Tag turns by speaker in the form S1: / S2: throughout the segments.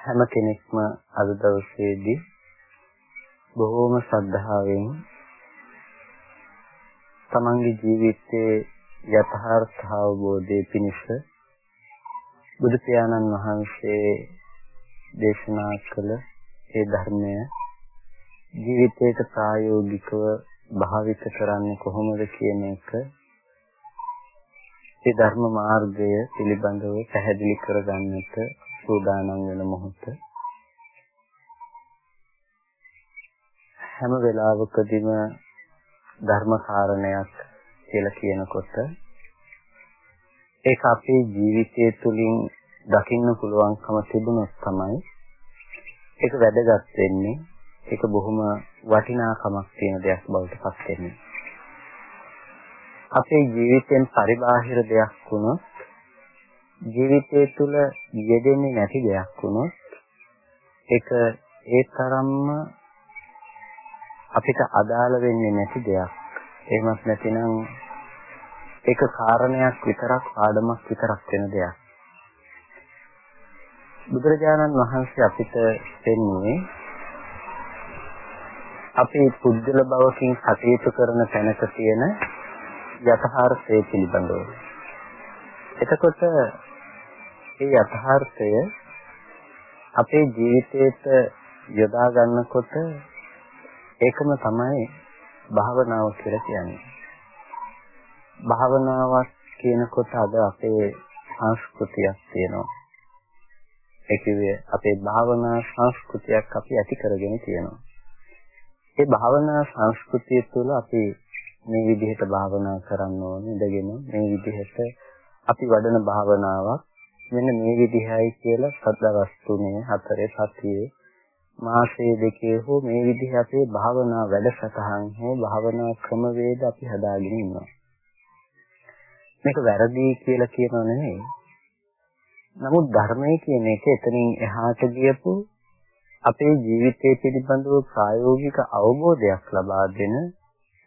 S1: හැම කෙනෙක්ම අද දවසේදී බොහෝම ශ්‍රද්ධාවෙන් තමන්ගේ ජීවිතයේ යථාර්ථ අවබෝධයේ පිණිස බුදු පියාණන් වහන්සේ දේශනා කළ ඒ ධර්මය ජීවිතයට ප්‍රායෝගිකව භාවිත කරන්නේ කොහොමද කියන එක ඒ ධර්ම මාර්ගය පිළිබඳව පැහැදිලි කරගන්නට සූදානම් වෙන මොහොත. හැම වෙලාවකදීම ධර්ම කාරණයක් කියලා කියනකොට ඒක අපේ ජීවිතය තුළින් දකින්න පුළුවන්කම තිබුණොත් තමයි ඒක වැදගත් වෙන්නේ. ඒක බොහොම වටිනාකමක් තියෙන දෙයක් බවට පත් වෙන්නේ. අපේ ජීවිතෙන් පරිබාහිර දෙයක් වුණොත් ජීවිතය තුළ යෙදෙන්නේ නැති දෙයක් වුණොත් ඒක ඒ තරම්ම අපිට අදාළ වෙන්නේ නැති දෙයක්. එහෙමත් නැතිනම් ඒක කාරණයක් විතරක් ආඩමක් විතරක් වෙන දෙයක්. බුදුරජාණන් වහන්සේ අපිට දෙන්නේ අපි පුද්ගල භවකින් කටයුතු කරන තැනක තියෙන යථාර්ථය පිළිබඳව. එතකොට ඒ යථාර්ථය අපේ ජීවිතේට යොදා ගන්නකොට ඒකම තමයි භාවනාව කියලා කියන්නේ. භාවනාවක් කියනකොට අද අපේ සංස්කෘතියක් තියෙනවා. ඒ කිව්වේ අපේ භාවනා සංස්කෘතියක් අපි ඇති කරගෙන තියෙනවා. ඒ භාවනා සංස්කෘතිය තුළ අපි මේ විදිහට භාවනා කරන්න ඕනේ ඉඳගෙන මේ විදිහට අපි වඩන භාවනාවක් මෙන්න මේ විදිහයි කියලා සදවස් තුනේ හතරේ සතියේ මාසයේ දෙකේ හෝ මේ විදිහ අපේ භාවනා වැඩසටහන් හෝ භාවනා ක්‍රමවේද අපි හදාගෙන ඉන්නවා. මේක වැරදි කියලා කියනව නෙවෙයි. නමුත් ධර්මයේ කියන එක එතනින් එහාට ගියපු අපේ ජීවිතය පිළිබඳව ප්‍රායෝගික අවබෝධයක් ලබා දෙන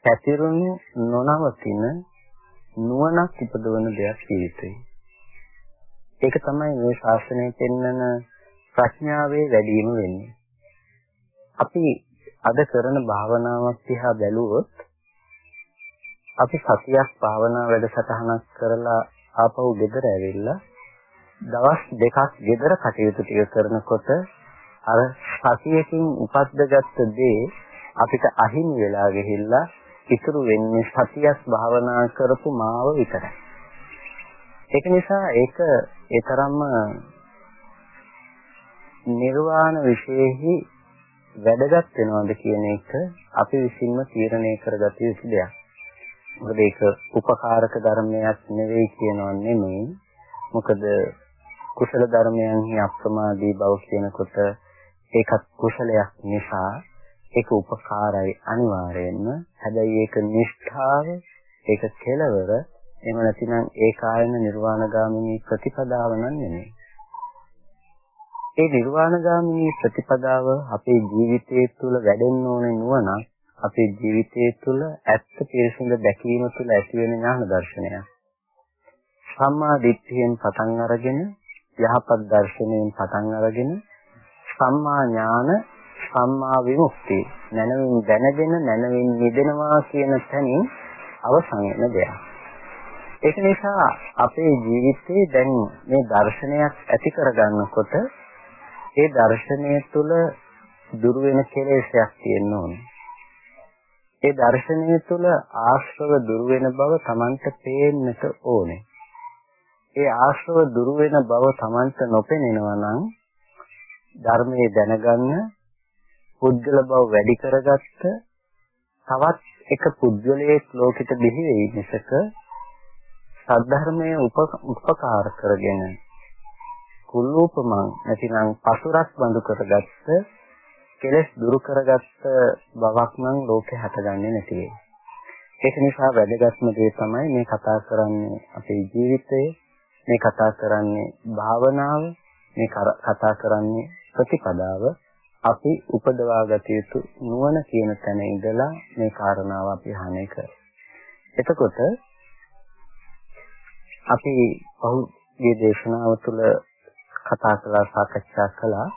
S1: පැතිරුණු නොනවතින නුවණක් ඉපදවන දෙයක් ජීවිතේ. ඒක තමයි මේ ශාස්ත්‍රයේ පෙන්වන ප්‍රඥාවේ වැඩිම වෙන්නේ. අපි අද කරන භාවනාවක් දිහා බැලුවොත් අපි සතියක් භාවනා වැඩසටහනක් කරලා ආපහු ගෙදර ඇවිල්ලා දවස් දෙකක් ගෙදර කටයුතු ටික කරනකොට අර සතියකින් උපද්දගත්ත දේ අපිට අහිමි වෙලා ගිහිල්ලා ඉතුරු වෙන්නේ සතියක් භාවනා කරපු මාව විතරයි. ඒක නිසා ඒක ඒ තරම්ම නිර්වාණ විශේෂෙහි වැදගත් වෙනවද කියන එක අපි විසින්ම තීරණය කරගත යුතු දෙයක්. මොකද ඒක උපකාරක ධර්මයක් නෙවෙයි කියනව නෙමෙයි. මොකද කුසල ධර්මයන්හි අප්‍රමාදී බව කියනකොට ඒකත් කුසලයක් නිසා ඒක උපකාරයි අනිවාර්යෙන්ම. හැබැයි ඒක නිෂ්ඨාව ඒක කෙලවර එහෙම නැතිනම් ඒකායන නිර්වාණගාමිනී ප්‍රතිපදාව නම් නෙමෙයි. ඒ නිර්වාණගාමිනී ප්‍රතිපදාව අපේ ජීවිතයේ තුල වැඩෙන්න ඕනේ නුවණ අපේ ජීවිතයේ තුල ඇත්ත පිරිසිදු දැකීම තුල ඇති වෙන ඥාන දර්ශනයක්. සම්මා දිට්ඨියෙන් පටන් අරගෙන යහපත් දර්ශනයෙන් පටන් අරගෙන සම්මා ඥාන සම්මා විමුක්තිය නැනවින් දැනගෙන නැනවින් නිදෙනවා කියන තැනින් අවසන් වෙන දෙයක්. ඒක නිසා අපේ ජීවිතේ දැන් මේ දර්ශනයක් ඇති කරගන්නකොට ඒ දර්ශනය තුළ දුර වෙන කෙලෙසයක් තියෙන්න ඕනේ. ඒ දර්ශනය තුළ ආශ්‍රව දුර වෙන බව Tamanට පේන්නට ඕනේ. ඒ ආශ්‍රව දුර වෙන බව Tamanට නොපෙනෙනවා නම් ධර්මයේ දැනගන්න පුද්ගල බව වැඩි කරගත්ත තවත් එක පුද්ගලයෙක් ලෝකෙට බිහි වෙයි මිසක සද්ධර්මයේ උපකාර කරගෙන කුල්ලූපමං නැතිනම් පසුරක් බඳු කරගත්ත කෙලස් දුරු කරගත්ත බවක් නම් ලෝකේ හටගන්නේ නැති වෙයි. ඒක නිසා වැදගත්ම දේ තමයි මේ කතා කරන්නේ අපේ ජීවිතයේ මේ කතා කරන්නේ භාවනාව මේ කතා කරන්නේ ප්‍රතිපදාව අපි උපදවා ගත යුතු නුවණ කියන තැන ඉඳලා මේ කාරණාව අපි අහන්නේ කර. එතකොට අපි පහුගිය දේශනාව තුළ කතා කළා සාකච්ඡා කළා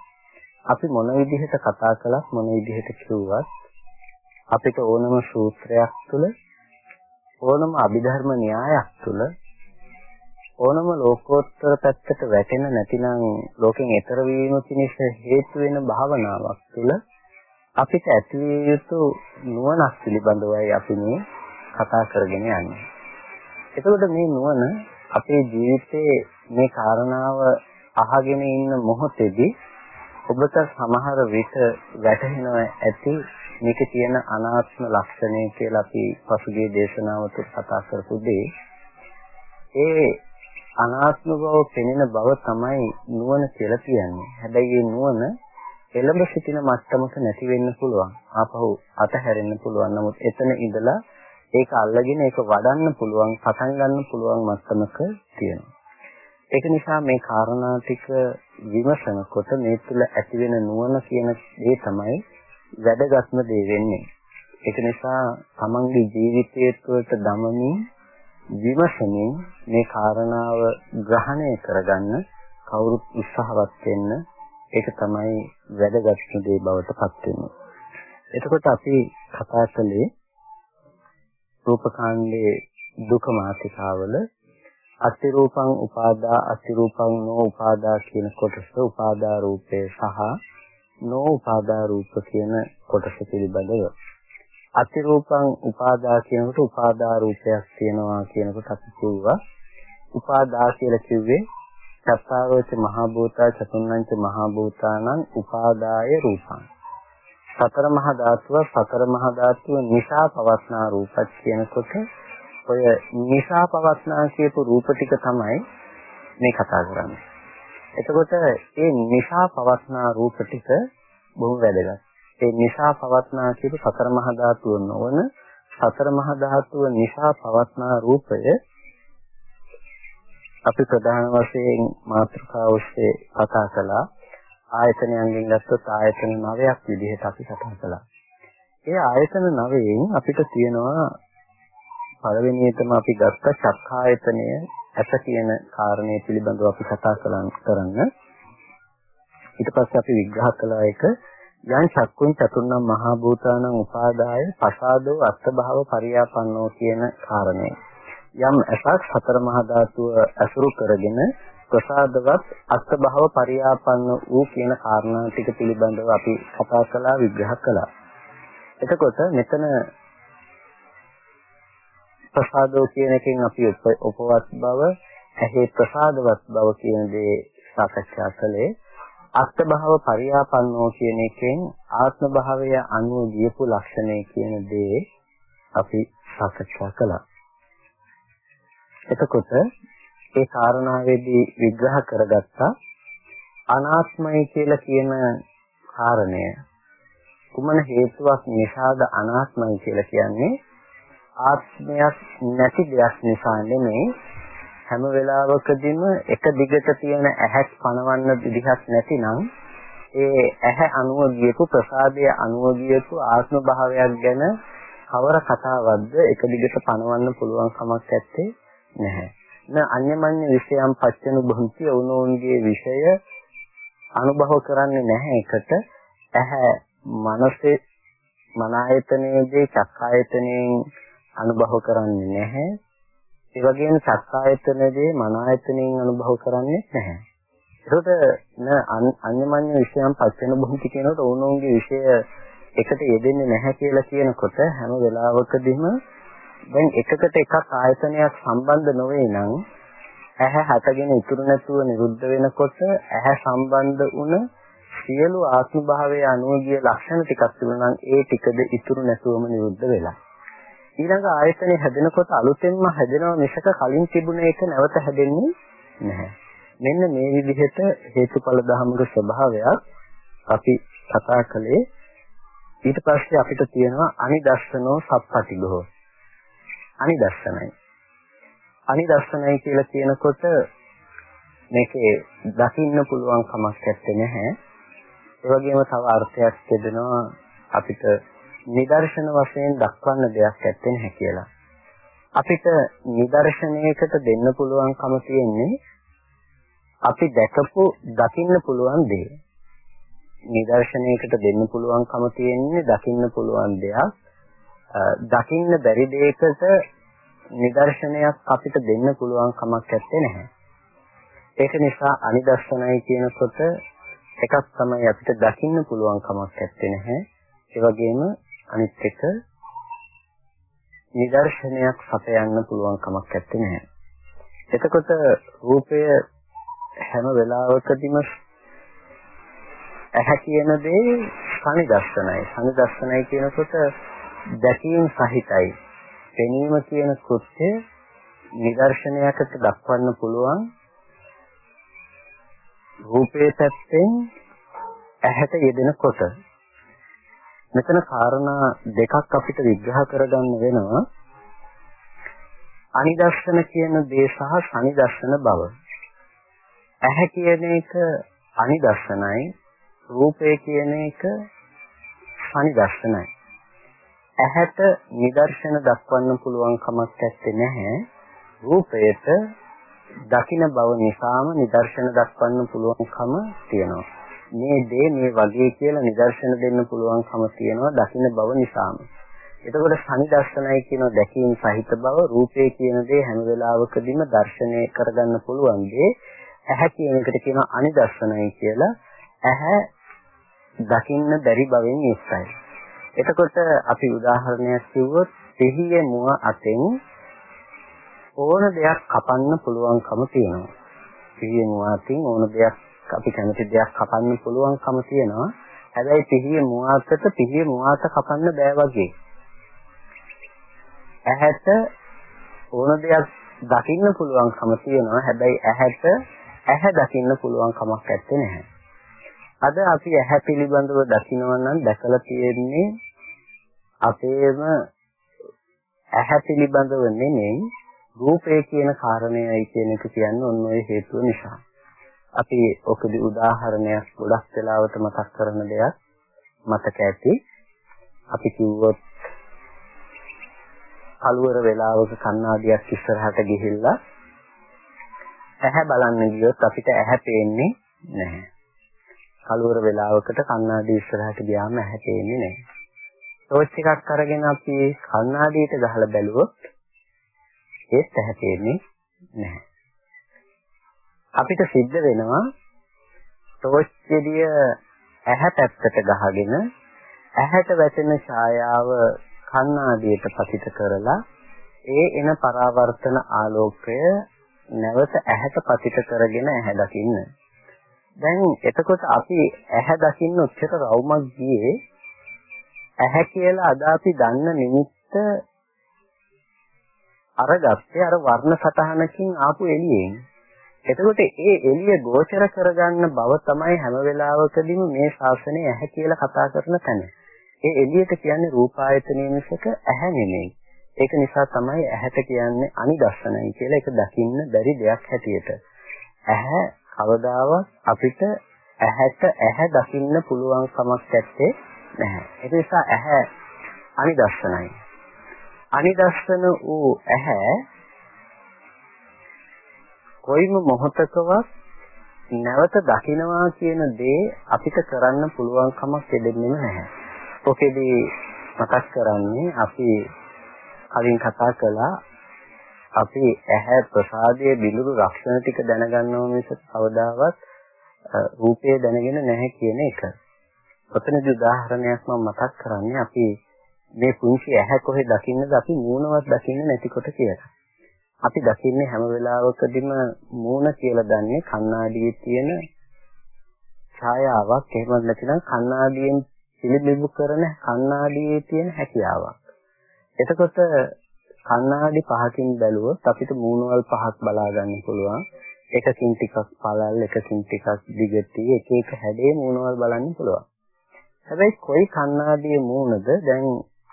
S1: අපි මොන විදිහට කතා කළත් මොන විදිහට කිව්වත් අපිට ඕනම සූත්‍රයක් තුළ ඕනම අභිධර්ම න්‍යායක් තුළ ඕනම ලෝකෝත්තර පැත්තට වැටෙන නැතිනම් ලෝකෙන් එතර වීම පිණිස හේතු වෙන භාවනාවක් තුළ අපිට ඇති යුතු නුවණක් පිළිබඳවයි අපි මේ කතා කරගෙන යන්නේ. එතකොට මේ නුවණ අපේ ජීවිතයේ මේ කාරණාව අහගෙන ඉන්න මොහොතේදී ඔබට සමහර විට වැටහෙනවා ඇති මේක තියෙන අනාත්ම ලක්ෂණය කියලා අපි පසුගිය දේශනාව තුළ කතා කරපු දේ ඒ අනාත්ම බව පෙනෙන බව තමයි නුවණ කියලා කියන්නේ. හැබැයි මේ නුවණ එළඹ සිටින මට්ටමක නැති වෙන්න පුළුවන්. ආපහු අතහැරෙන්න පුළුවන්. නමුත් එතන ඉඳලා ඒක අල්ලගෙන ඒක වඩන්න පුළුවන්, පටන් ගන්න පුළුවන් මට්ටමක තියෙනවා. ඒක නිසා මේ කාරණා ටික විමසනකොට මේ තුළ ඇති වෙන නුවණ කියන දේ තමයි වැදගත්ම දේ වෙන්නේ. ඒක නිසා තමන්ගේ ජීවිතයේ තුළට දමමින් විමසමින් මේ කාරණාව ග්‍රහණය කරගන්න කවුරුත් උත්සාහවත් වෙන්න ඒක තමයි වැදගත්ම දේ බවට පත් වෙන්නේ. එතකොට අපි කතා කළේ රූපකාණ්ඩයේ දුක මාතිකාවල අතිරූපං උපාදා අතිරූපං නෝ උපාදා කියන කොටස උපාදා රූපේ සහ නෝ උපාදා රූප කියන කොටස පිළිබඳව. අතිරූපං උපාදා කියනකොට උපාදා රූපයක් තියෙනවා කියනකොට අපි කිව්වා උපාදා කියලා කිව්වේ චත්තාරෝච මහා භූතා චතුන්නංච මහා භූතානං උපාදාය රූපං. සතර මහා ධාතුව සතර මහා ධාතුව නිසා පවස්නා රූපත් කියනකොට ඔය නිසා පවස්නා කියපු රූප ටික තමයි මේ කතා කරන්නේ. එතකොට ඒ නිසා පවස්නා රූප ටික බොහොම වැදගත්. ඒ නිසා පවස්නා කියපු සතර මහා ධාතුව නොවන සතර මහා ධාතුව නිසා පවස්නා රූපය අපි ප්‍රධාන වශයෙන් මාතෘකාව ඔස්සේ කතා කළා. ආයතනයන්ගෙන් ගත්තොත් ආයතන 9ක් විදිහට අපි කතා කළා. ඒ ආයතන 9න් අපිට තියෙනවා පළවෙනියටම අපි ගත්ත චක්ඛායතනය ඇස කියන කාරණේ පිළිබඳව අපි කතා කරන්න. ඊට පස්සේ අපි විග්‍රහ කළා එක යන් චක්කුන් චතුර්ණම් මහා භූතානං උපාදාය පසාදෝ අත්භව පරියාපන්නෝ කියන කාරණය. යම් ඇසක් සතර මහා ධාතුව අසුරු කරගෙන ප්‍රසාදවත් අත්භව පරියාපන්න වූ කියන කාරණා ටික පිළිබඳව අපි කතා කළා විග්‍රහ කළා. එතකොට මෙතන ප්‍රසාදෝ කියන එකෙන් අපි උපවත් බව, ඇහි ප්‍රසාදවත් බව කියන දේ සාකච්ඡා කළේ. අත්භව පරියාපන්නෝ කියන එකෙන් ආත්ම භාවය අනුව ගියපු ලක්ෂණය කියන දේ අපි සාකච්ඡා කළා. එතකොට ඒ කාරණාවේදී විග්‍රහ කරගත්තා. අනාත්මයි කියලා කියන කාරණය කුමන හේතුවක් නිසාද අනාත්මයි කියලා කියන්නේ? ආත්මයක් නැති දෙයක් නිසා නෙමෙයි. හැම වෙලාවකදීම එක දිගට තියෙන ඇහක් පනවන්න විදිහක් නැතිනම් ඒ ඇහැ අනුව ගියපු ප්‍රසාදයේ අනුව ගියපු ආත්ම භාවයක් ගැන කවර කතාවක්ද එක දිගට පනවන්න පුළුවන් කමක් නැත්තේ නැහැ. න අන්‍යමඤ්ඤ විෂයම් පච්චනු භුන්ති වුණෝන්ගේ විෂය අනුභව කරන්නේ නැහැ එකට ඇහැ මනසේ මන ආයතනයේදී චක්කායතනයෙන් අනුභව කරන්නේ නැහැ. ඒ වගේම සක්කායතනදී මන ආයතනයෙන් අනුභව කරන්නේ නැහැ. ඒකට න අන්‍යමඤ්ඤ විෂයන් පස්සෙන බොහෝති කියනකොට ඕනෝන්ගේ විෂය එකට යෙදෙන්නේ නැහැ කියලා කියනකොට හැම වෙලාවකදීම දැන් එකකට එකක් ආයතනයක් සම්බන්ධ නොවේ නම් ඇහැ හටගෙන ඉතුරු නැතුව නිරුද්ධ වෙනකොට ඇහැ සම්බන්ධ වුණ සියලු ආත්ම භාවයේ අනුගිය ලක්ෂණ ටිකක් තිබුණා නම් ඒ ටිකද ඉතුරු නැතුවම නිරුද්ධ වෙලා. ඊළඟ ආයතනේ හැදෙනකොට අලුතෙන්ම හැදෙනව මිසක කලින් තිබුණ එක නැවත හැදෙන්නේ නැහැ. මෙන්න මේ විදිහට හේතුඵල ධර්මක ස්වභාවයක් අපි කතා කළේ ඊට පස්සේ අපිට තියෙනවා අනිදස්සනෝ සප්පටිඝෝ අනිදස්සනයි අනිදස්සනයි කියලා කියනකොට මේකේ දකින්න පුළුවන් කමක් නැත්තේ නැහැ ඒ වගේම තව අර්ථයක් තිබෙනවා අපිට නිදර්ශන වශයෙන් දක්වන්න දෙයක් නැත්තේ නැහැ කියලා අපිට නිදර්ශනයකට දෙන්න පුළුවන්කම තියෙන්නේ අපි දැකපු දකින්න පුළුවන් දේ. නිදර්ශනයකට දෙන්න පුළුවන්කම තියෙන්නේ දකින්න පුළුවන් දෙයක්. දකින්න බැරි දෙයකට නිදර්ශනයක් අපිට දෙන්න පුළුවන් කමක් නැත්තේ නැහැ. ඒක නිසා අනිදර්ශනයි කියනකොට එකක් තමයි අපිට දකින්න පුළුවන් කමක් නැත්තේ නැහැ. ඒ වගේම අනිත් එක නිදර්ශනයක් සපයන්න පුළුවන් කමක් නැත්තේ නැහැ. එතකොට රූපය හැම වෙලාවකදීම ඇහැ කියන දේ සනිදර්ශනයි. සනිදර්ශනයි කියනකොට දැකීම් සහිතයි. පෙනීම කියන කෘත්‍ය නිදර්ශනයකට දක්වන්න පුළුවන් රූපේ පැත්තෙන් ඇහැට යෙදෙනකොට මෙතන කාරණා දෙකක් අපිට විග්‍රහ කරගන්න වෙනවා අනිදර්ශන කියන දේ සහ සනිදර්ශන බව. ඇහැ කියන එක අනිදර්ශනයි රූපය කියන එක සනිදර්ශනයි. ඇහැට නිදර්ශන දක්වන්න පුළුවන් කමක් නැත්තේ රූපයට දකින බව නිසාම නිදර්ශන දක්වන්න පුළුවන්කම තියෙනවා. මේ දේ මේ වගේ කියලා නිදර්ශන දෙන්න පුළුවන්කම තියෙනවා දකින්න බව නිසාම. එතකොට සනිදර්ශනයි කියන දැකීම සහිත බව රූපේ කියන දේ හැම වෙලාවකදීම දර්ශනය කරගන්න පුළුවන් දේ ඇහැ කියන එකට කියනවා අනිදර්ශනයි කියලා. ඇහැ දකින්න බැරි බවෙන් ඉස්සයි. එතකොට අපි උදාහරණයක් කිව්වොත් සිහියේ මුව අතෙන් ඕන දෙයක් කපන්න පුළුවන්කම තියෙනවා. සිහියේ මුව අතින් ඕන දෙයක් අපි කැමති දෙයක් කපන්න පුළුවන්කම තියෙනවා. හැබැයි පිහිය මුවාතට පිහිය මුවාත කපන්න බෑ වගේ. ඇහැට ඕන දෙයක් දකින්න පුළුවන්කම තියෙනවා. හැබැයි ඇහැට ඇහැ දකින්න පුළුවන් කමක් නැත්තේ නැහැ. අද අපි ඇහැ පිළිබඳව දකිනවා නම් දැකලා තියෙන්නේ අපේම ඇහැ පිළිබඳව නෙමෙයි රූපය කියන කාරණයයි කියන එක කියන්නේ ඔන්න ඔය හේතුව නිසා. අපි ඔකදී උදාහරණයක් ගොඩක් වෙලාවට මතක් කරන දෙයක් මතක ඇති. අපි කිව්වොත් කලවර වෙලාවක කණ්ණාඩියක් ඉස්සරහට ගිහිල්ලා ඇහැ බලන්න ගියොත් අපිට ඇහැ පේන්නේ නැහැ. කලවර වෙලාවකට කණ්ණාඩිය ඉස්සරහට ගියාම ඇහැ පේන්නේ නැහැ. ටෝච් එකක් අරගෙන අපි කණ්ණාඩියට ගහලා බැලුවොත් ඒත් ඇහැ පේන්නේ නැහැ. අපිට සිද්ධ වෙනවා ටෝච් එළිය ඇහැ පැත්තට ගහගෙන ඇහැට වැටෙන ඡායාව කණ්ණාඩියට පතිත කරලා ඒ එන පරාවර්තන ආලෝකය නැවත ඇහැට පතිත කරගෙන ඇහැ දකින්න. දැන් එතකොට අපි ඇහැ දකින්න උච්චත රවුමක් ගියේ ඇහැ කියලා අද අපි දන්න නිමිත්ත අරගත්තේ අර වර්ණ සටහනකින් ආපු එළියෙන්. එතකොට ඒ එළිය ගෝචර කරගන්න බව තමයි හැම වෙලාවකදීම මේ ශාසනය ඇහැ කියලා කතා කරන තැන. ඒ එළියට කියන්නේ රූපායතනය මිසක ඇහැ නෙමෙයි. ඒක නිසා තමයි ඇහැට කියන්නේ අනිදස්සනයි කියලා ඒක දකින්න බැරි දෙයක් හැටියට. ඇහැ කවදාවත් අපිට ඇහැට ඇහැ දකින්න පුළුවන් කමක් නැත්තේ නැහැ. ඒ නිසා ඇහැ අනිදස්සනයි. අනිදස්සන වූ ඇහැ කොයිම මොහොතකවත් නැවත දකින්නවා කියන දේ අපිට කරන්න පුළුවන් කමක් දෙන්නේ නැහැ. ඔකෙදී මතක් කරන්නේ අපි කලින් කතා කළා අපි ඇහැ ප්‍රසාදයේ බිඳුරු රක්ෂණ ටික දැනගන්නව මිස කවදාවත් රූපය දැනගෙන නැහැ කියන එක. ඔතනදී උදාහරණයක් මම මතක් කරන්නේ අපි මේ පුංචි ඇහැ කොහෙ දකින්නද අපි මූණවත් දකින්නේ නැතිකොට කියලා. අපි දකින්නේ හැම වෙලාවකදීම මූණ කියලා දන්නේ කණ්ණාඩියේ තියෙන ඡායාවක් එහෙම නැතිනම් කණ්ණාඩියෙන් පිළිබිඹු කරන කණ්ණාඩියේ තියෙන හැකියාවක්. එතකොට කණ්ණාඩි පහකින් බැලුවොත් අපිට මූණවල් පහක් බලා ගන්න පුළුවන්. එකකින් ටිකක් පළල් එකකින් ටිකක් දිගටි එක එක හැඩේ මූණවල් බලන්න පුළුවන්. හැබැයි කොයි කණ්ණාඩියේ මූණද දැන්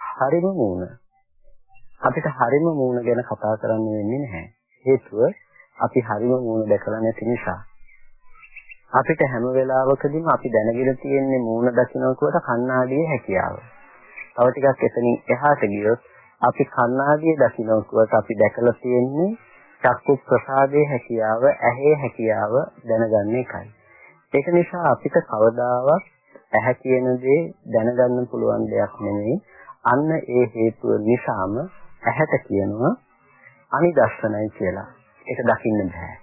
S1: හරිම මූණ. අපිට හරිම මූණ ගැන කතා කරන්න වෙන්නේ නැහැ. හේතුව අපි හරිම මූණ දැකලා නැති නිසා. අපිට හැම වෙලාවකදීම අපි දැනගෙන තියෙන්නේ මූණ දකින්නකොට කණ්ණාඩියේ හැකියාව. තව ටිකක් එතනින් එහාට ගියොත් අපි කණ්ණාඩියේ දකින්නකොට අපි දැකලා තියෙන්නේ චක්කු ප්‍රසාදයේ හැකියාව, ඇහි හැකියාව දැනගන්න එකයි. ඒක නිසා අපිට කවදාවත් ඇහැ කියන දේ දැනගන්න පුළුවන් දෙයක් නෙමෙයි. අන්න ඒ හේතුව නිසාම ඇහැට කියනවා අනිදස්සනයි කියලා. ඒක දකින්න බෑ.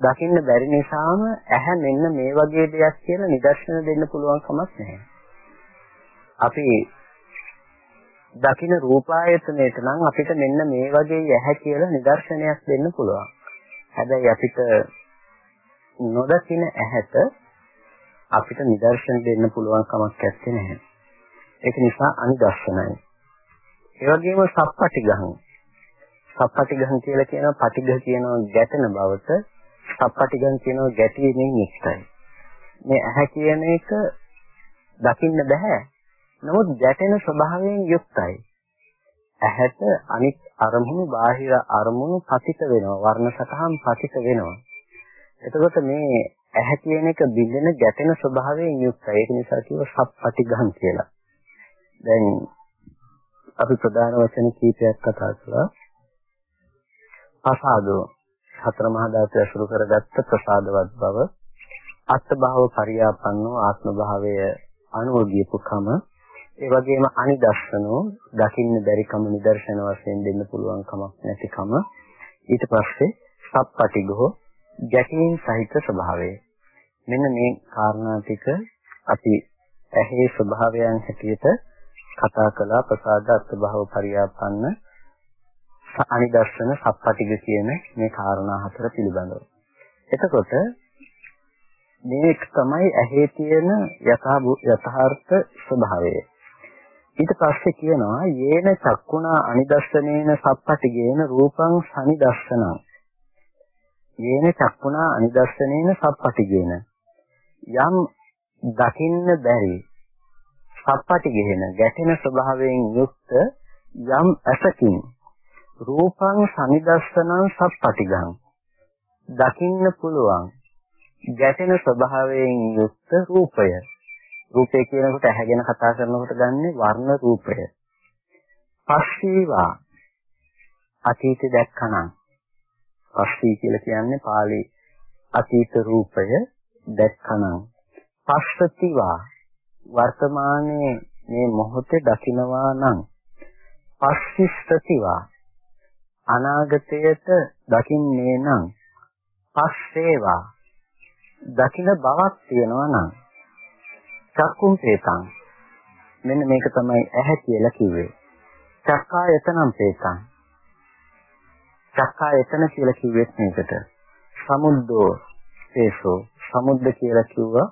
S1: දකින්න බැරි නිසාම ඇහැ මෙන්න මේ වගේ දෙයක් කියලා නිදර්ශන දෙන්න පුළුවන් කමක් නැහැ. අපි දකින්න රූපායතනයට නම් අපිට මෙන්න මේ වගේ ඇහැ කියලා නිදර්ශනයක් දෙන්න පුළුවන්. හැබැයි අපිට නොදකින ඇහැට අපිට නිදර්ශන දෙන්න පුළුවන් කමක් නැත්තේ නැහැ. ඒක නිසා අනිදර්ශනයි. ඒ වගේම සප්පටිගහං. සප්පටිගහං කියලා කියනවා පටිඝ කියනවා ගැටෙන බවට සප්පටිගහං කියනවා ගැටීමෙන් යුක්තයි. මේ ඇහැ කියන එක දකින්න බෑ නමුත් ගැටෙන ස්වභාවයෙන් යුක්තයි. ඇහැට අනිත් අරමුණු බාහිර අරමුණු පතිත වෙනවා වර්ණ සතහන් පතිත වෙනවා. එතකොට මේ ඇහැ කියන එක බිඳෙන ගැටෙන ස්වභාවයෙන් යුක්තයි. ඒක නිසා කිව්ව සප්පටිගහන් කියලා. දැන් අපි ප්‍රධාන වචන කීපයක් කතා කළා. පසාදෝ හතර මහා ධාතු ඇසුරු කරගත්ත ප්‍රසාදවත් බව. අත්භාව පරියාපන්නෝ ආත්ම භාවය අනුව ගියපුකම ඒ වගේම අනිදර්ශනෝ දකින්න බැරි කම නිදර්ශන වශයෙන් දෙන්න පුළුවන් කමක් නැතිකම ඊට පස්සේ සප්පටිගෝ ගැටීම් සහිත ස්වභාවය. මෙන්න මේ කාරණා ටික අපි ඇහි ස්වභාවයන් හැටියට කතා කළා ප්‍රසාද අත්භව පරියාපන්න අනිදර්ශන සප්පටිග කියන මේ කාරණා හතර පිළිබඳව. එතකොට මේක තමයි ඇහි තියෙන යථාර්ථ ස්වභාවය. ඊට පස්සේ කියනවා යේන චක්කුණා අනිදස්සනේන සප්පටිගේන රූපං සනිදස්සනං යේන චක්කුණා අනිදස්සනේන සප්පටිගේන. යම් දකින්න බැරි සප්පටිගේන ගැටෙන ස්වභාවයෙන් යුක්ත යම් අසකින් රූපං සනිදස්සනං සප්පටිගං. දකින්න පුළුවන් ගැටෙන ස්වභාවයෙන් යුක්ත රූපය. රූපය කියනකොට ඇහැගෙන කතා කරනකොට ගන්නෙ වර්ණ රූපය. පස්සීවා අතීත දැක්කනම් පස්සී කියලා කියන්නේ pāli අතීත රූපය. දැක්කනම් පස්සතිවා වර්තමානයේ මේ මොහොතේ දකිනවා නම් පස්සිස්සතිවා අනාගතයට දකින්නේ නම් පස්සේවා දකින බවක් තියෙනවා නම් චක්කුම් පේතං මෙන්න මේක තමයි ඇහැ කියලා කිව්වේ. චක්කායතනම් පේතං. චක්කායතන කියලා කිව්වෙත් මේකට. සමුද්දෝ පේසෝ සමුද්ද කියලා කිව්වා.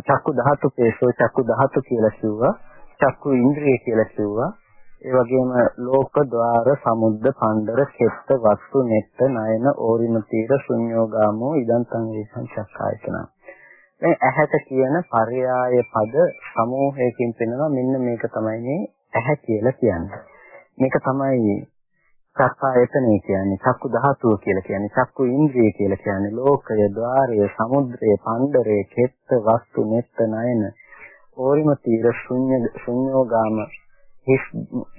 S1: චක්කු ධාතු පේසෝ චක්කු ධාතු කියලා කිව්වා. චක්කු ඉන්ද්‍රිය කියලා කිව්වා. ඒ වගේම ලෝක ద్వාර සමුද්ද පණ්ඩර කෙත්ත වස්තු නෙත්ත නයන ඕරිම තීර ශුන්‍යෝගාමෝ ඉදන්තං ඒසං චක්කායතන මේ ඇහැට කියන පරයාය පද සමූහයකින් පෙනවා මෙන්න මේක තමයි මේ ඇහැ කියලා කියන්නේ. මේක තමයි චක්කායතනය කියන්නේ චක්කු ධාතුව කියලා කියන්නේ චක්කු ඉන්ද්‍රිය කියලා කියන්නේ ලෝකය, ద్వාරය, සමුද්‍රය, පණ්ඩරය, කෙත්ත, වස්තු, නෙත්ත, නයන, ඕරිම තීර, ශුන්‍ය, ශුන්‍යෝගාම, හිස්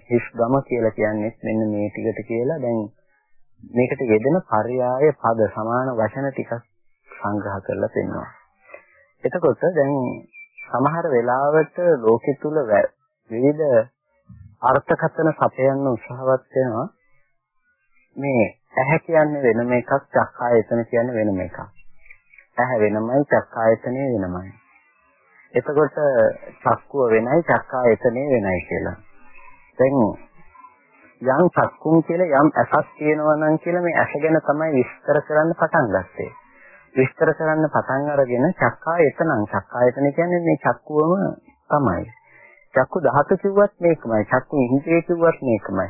S1: හිස් ගම කියලා කියන්නේ මෙන්න මේ ටිකට කියලා. දැන් මේකට යෙදෙන පర్యాయ පද සමාන වචන ටිකක් සංග්‍රහ කරලා පෙන්වනවා. එතකොට දැන් සමහර වෙලාවට ලෝකෙ තුල විවිධ අර්ථකථන සපයන්න උත්සාහවත් වෙනවා. මේ ඇහැ කියන්නේ වෙනම එකක් චක්කායතන කියන්නේ වෙනම එකක් ඇහැ වෙනමයි චක්කායතනෙ වෙනමයි එතකොට චක්කුව වෙනයි චක්කායතනෙ වෙනයි කියලා දැන් යම් චක්කුන් කියලා යම් ඇසක් තියෙනවා නම් කියලා මේ ඇස ගැන තමයි විස්තර කරන්න පටන් ගත්තේ විස්තර කරන්න පටන් අරගෙන චක්කායතනං චක්කායතන කියන්නේ මේ චක්කුවම තමයි. චක්කු ධාතු කිව්වත් මේකමයි. චක්කු ඉන්ද්‍රිය කිව්වත් මේකමයි.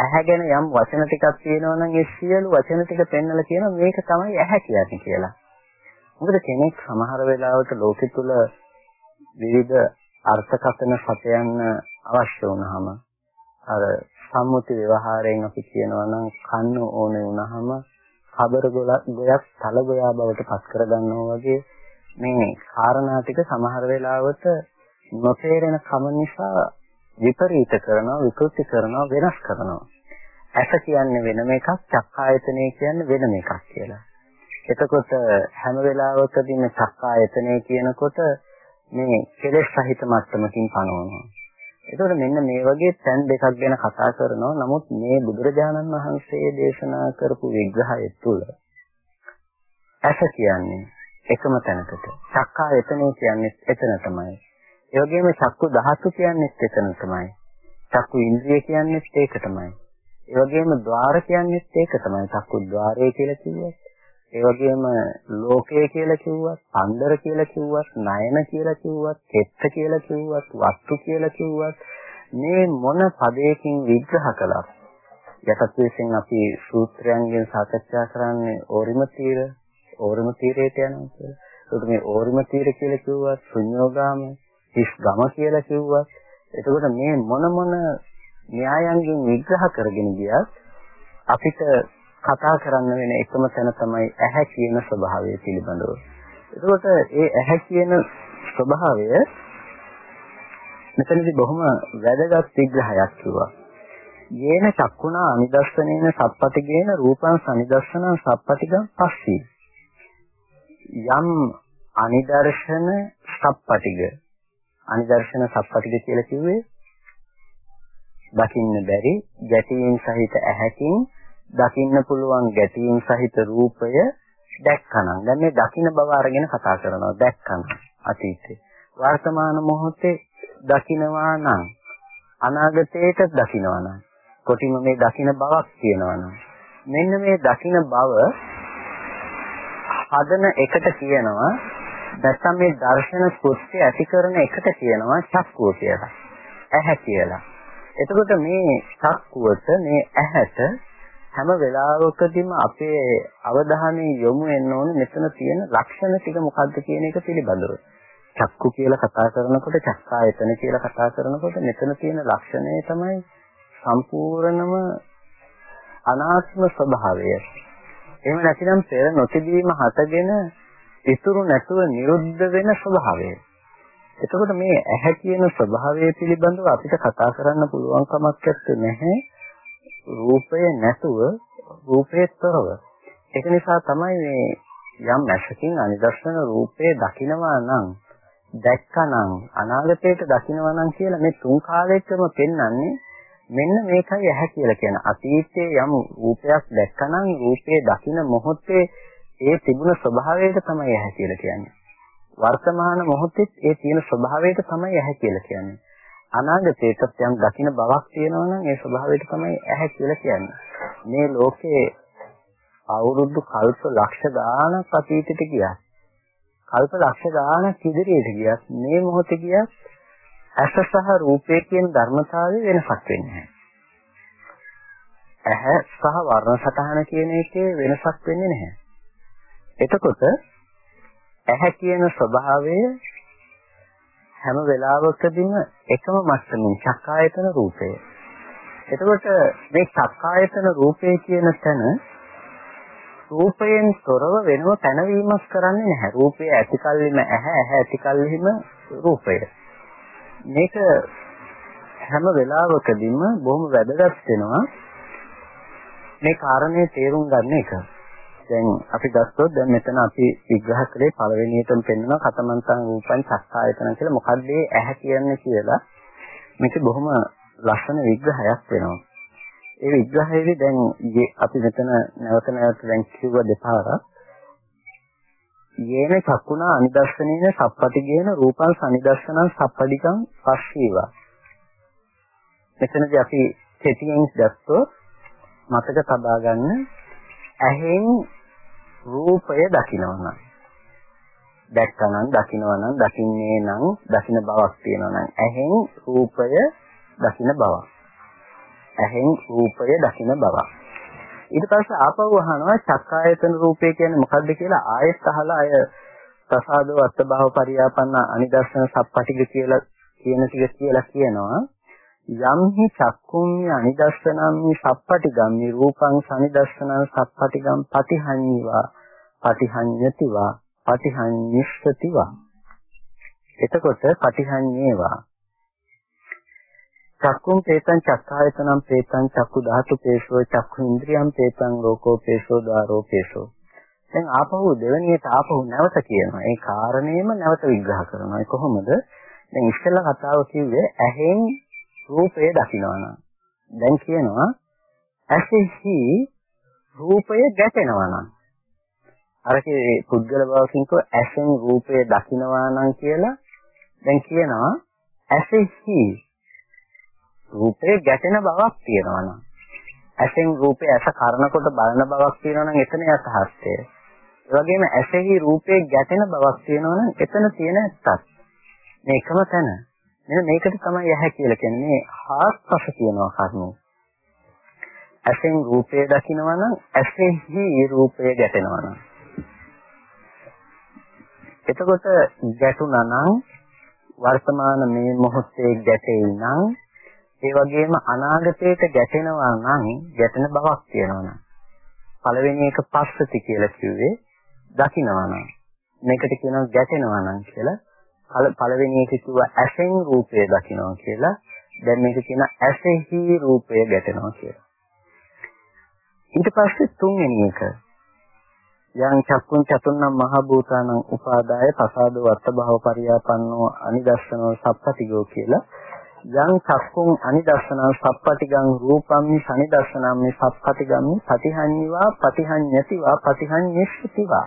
S1: ඇහැ ගැන යම් වචන ටිකක් තියෙනවා නම් ඒ සියලු වචන ටික පෙන්නලා කියන මේක තමයි ඇහැ කියන්නේ කියලා. මොකද කෙනෙක් සමහර වෙලාවට ලෝකෙ තුල විවිධ අර්ථකථන සපයන්න අවශ්‍ය වුනහම අර සම්මුති ව්‍යවහාරයෙන් අපි කියනවා නම් කන්න ඕනේ වුනහම කබර ගොයක් තල ගොයා බවට පත් කරගන්නවා වගේ මේ කාරණා ටික සමහර වෙලාවට නොතේරෙන කම නිසා විපරීත කරනවා විකෘති කරනවා වෙනස් කරනවා ඇස කියන්නේ වෙනම එකක් චක්කායතනය කියන්නේ වෙනම එකක් කියලා. එතකොට හැම වෙලාවකදීම චක්කායතනය කියනකොට මේ කෙලෙස් සහිත මට්ටමකින් පනවනවා. එතකොට මෙන්න මේ වගේ තැන් දෙකක් ගැන කතා කරනවා. නමුත් මේ බුදුරජාණන් වහන්සේ දේශනා කරපු විග්‍රහය තුළ ඇස කියන්නේ එකම තැනකට. චක්කායතනය කියන්නේ එතන තමයි. ඒ වගේම චක්කු දහසු කියන්නේත් එතන තමයි. චක්කු ඉන්ද්‍රිය කියන්නේත් ඒක තමයි. ඒ වගේම ద్వාර කියන්නේත් ඒක තමයි. චක්කු ద్వාරය කියලා කිව්වොත්. ඒ වගේම ලෝකය කියලා කිව්වත්, අන්දර කියලා කිව්වත්, නයන කියලා කිව්වත්, කෙත්ත කියලා කිව්වත්, වස්තු කියලා කිව්වත් මේ මොන පදයකින් විග්‍රහ කළත් යටත් විසින් අපි සූත්‍රයන්ගෙන් සාකච්ඡා කරන්නේ ඕරිම තීර, ඕරිම තීරයට යනවා කියලා. ඒකට මේ ඕරිම තීර කියලා කිව්වත් ශුන්‍යෝගාමයි හිස් ගම කියලා කිව්වත්, එතකොට මේ මොන මොන න්‍යායන්ගෙන් විග්‍රහ කරගෙන ගියත් අපිට කතා කරන්න වෙන එකම තැන තමයි ඇහැ කියන ස්වභාවය පිළිබඳව. එතකොට ඒ ඇහැ කියන ස්වභාවය මෙතනදී බොහොම වැදගත් විග්‍රහයක් කිව්වා. යේන චක්කුණා අනිදස්සනේන සප්පටිගේන රූපං සනිදස්සනං සප්පටිගං පස්සී. යම් අනිදර්ශන සප්පටිග අනිදර්ශන සප්පටිග කියලා කිව්වේ? දකින්න බැරි ගැටීම් සහිත ඇහැකින් දකින්න පුළුවන් ගැටීම් සහිත රූපය දැක්කනම් දැන් මේ දකින්න බව අරගෙන කතා කරනවා දැක්කනම් අතීතේ. වර්තමාන මොහොතේ දකින්නවා නම් අනාගතයට දකින්නවා නම් කොටිම මේ දකින්න බවක් තියෙනවා නම් මෙන්න මේ දකින්න බව හදන එකට කියනවා නැත්නම් මේ දර්ශන කෘත්‍ය ඇති කරන එකට කියනවා චක්කුව කියලා. ඇහැ කියලා. එතකොට මේ චක්කුවට මේ ඇහැට හැම වෙලාවකදීම අපේ අවධානය යොමු වෙන්න ඕනේ මෙතන තියෙන ලක්ෂණ ටික මොකද්ද කියන එක පිළිබඳව. චක්කු කියලා කතා කරනකොට චක්කායතන කියලා කතා කරනකොට මෙතන තියෙන ලක්ෂණය තමයි සම්පූර්ණම අනාත්ම ස්වභාවය. එහෙම නැතිනම් පෙර නොතිබීම හටගෙන ඉතුරු නැතුව නිරුද්ධ වෙන ස්වභාවය. එතකොට මේ ඇහැ කියන ස්වභාවය පිළිබඳව අපිට කතා කරන්න පුළුවන් කමක් නැහැ. රූපය නැතුව රූපේතරව ඒක නිසා තමයි මේ යම් ඇසකින් අනිදර්ශන රූපේ දකිනවා නම් දැක්කනම් අනාගතයට දකිනවා නම් කියලා මේ තුන් කාලයකම පෙන්වන්නේ මෙන්න මේකයි ඇහැ කියලා කියන අතීතයේ යම් රූපයක් දැක්කනම් රූපේ දකින මොහොතේ ඒ තිබුණ ස්වභාවයට තමයි ඇහැ කියලා කියන්නේ වර්තමාන මොහොතේ ඒ තියෙන ස්වභාවයට තමයි ඇහැ කියලා කියන්නේ අනාගතයේත් යම් දකින්න බවක් තියෙනවා නම් ඒ ස්වභාවයට තමයි ඇහැ කියලා කියන්නේ. මේ ලෝකේ අවුරුදු කල්ප ලක්ෂ ගාණක් අතීතයට ගියා. කල්ප ලක්ෂ ගාණක් ඉදිරියට ගියත් මේ මොහොතේ ගියත් ඇස සහ රූපේ කියන ධර්මතාවය වෙනසක් වෙන්නේ ඇහැ සහ වර්ණ සටහන කියන එකේ වෙනසක් වෙන්නේ නැහැ. එතකොට ඇහැ කියන ස්වභාවය හැම වෙලාවකදීම එකම මට්ටමින් චක්කායතන රූපය. එතකොට මේ චක්කායතන රූපය කියන තැන රූපයෙන් තොරව වෙනම පැනවීමක් කරන්නේ නැහැ. රූපය ඇතිකල්ලිම ඇහැ ඇහැ ඇතිකල්ලිම රූපය. මේක හැම වෙලාවකදීම බොහොම වැදගත් වෙනවා මේ කාරණේ තේරුම් ගන්න එක. දැන් අපි ගත්තොත් දැන් මෙතන අපි විග්‍රහ කළේ පළවෙනියටම පෙන්වන කතමන්තං රූපං සක්කායතන කියලා මොකද්ද ඇහැ කියන්නේ කියලා මේක බොහොම ලස්සන විග්‍රහයක් වෙනවා. ඒ විග්‍රහයේදී දැන් අපි මෙතන නැවත නැවත දැන් කිව්ව දෙපාරක් යේන චක්කුණා අනිදර්ශනේන සප්පටිගේන රූපං සනිදර්ශනං සප්පටිකං පස්සීවා. මෙතනදී අපි කෙටියෙන් දැක්කොත් මතක තබා ගන්න ඇහෙන් රූපය දකිනවනම් දැක්කනම් දකිනවනම් දකින්නේ නම් දකින බවක් තියෙනවා නම් ඇහෙන් රූපය දකින බවක් ඇහෙන් රූපය දකින බවක්. ඊට පස්සේ ආපහු අහනවා චක්කායතන රූපය කියන්නේ මොකද්ද කියලා ආයෙත් අහලා අය ප්‍රසාදෝ අත්භව පරියාපන්න අනිදර්ශන සප්පටික කියලා කියන ටික කියලා කියනවා. යම් හි චක්කුම්ඤ අනිදස්සනම්හි සප්පටිගම්මි රූපං සනිදස්සනං සප්පටිගම් පටිහඤ්ඤිවා පටිහඤ්ඤතිවා පටිහඤ්ඤිස්සතිවා එතකොට පටිහඤ්ඤේවා. චක්කුම් පේතං චක්ඛායතනම් පේතං චක්කු ධාතු පේසෝ චක්ඛු ඉන්ද්‍රියම් පේතං ලෝකෝ පේසෝ දාරෝ පේසෝ දැන් ආපහු දෙවෙනියට ආපහු නැවත කියනවා. ඒ කාරණේම නැවත විග්‍රහ කරනවා. ඒ කොහොමද? දැන් ඉස්සෙල්ලා කතාව කිව්වේ ඇහෙන් රූපය දකිනවා දැන් කියනවා ඇසෙහි රූපය ගැටෙනවා නම් අරකේ පුද්ගල භවකින් කෝ ඇසෙන් රූපය දකිනවා නම් කියලා දැන් කියනවා ඇසෙහි රූපේ ගැටෙන බවක් තියෙනවා නම් ඇසෙන් රූපේ ඇස කරනකොට බලන බවක් තියෙනවා නම් එතන යථාර්ථය. ඒ වගේම ඇසෙහි රූපේ ගැටෙන බවක් තියෙනවා නම් එතන තියෙන ඇත්තක්. මේ එකම තැන. මෙන්න මේකට තමයි යහ කියලා කියන්නේ. මේ හාස්පස කියනවා කර්මය. ඇසෙන් රූපය දකිනවා නම් ඇසෙහි රූපය ගැටෙනවා නම් එතකොට ගැටුණා නම් වර්තමාන මේ මොහොතේ ගැටෙයි නම් ඒ වගේම අනාගතයට ගැටෙනවා නම් ගැටෙන බවක් තියෙනවා නම් පළවෙනි එක පස්සති කියලා කිව්වේ දකින්නවා නම් මේකට කියනවා ගැටෙනවා නම් කියලා පළවෙනි එක කිව්වා ඇසෙන් රූපය දකින්නවා කියලා. දැන් මේක කියන ඇසෙහි රූපය ගැටෙනවා කියලා. ඊට පස්සේ තුන්වෙනි එක. යං චක්කුං චතුන්නම් මහ භූතානං උපාදාය පසාද වර්ත භව පරියාපන්නෝ අනිදස්සනෝ සප්පටිගෝ කියලා. යං චක්කුං අනිදස්සනං සප්පටිගං රූපම්මි සනිදස්සනම්මි සප්පටිගම්මි පටිහඤ්ඤිවා පටිහඤ්ඤතිවා පටිහඤ්ඤිස්සතිවා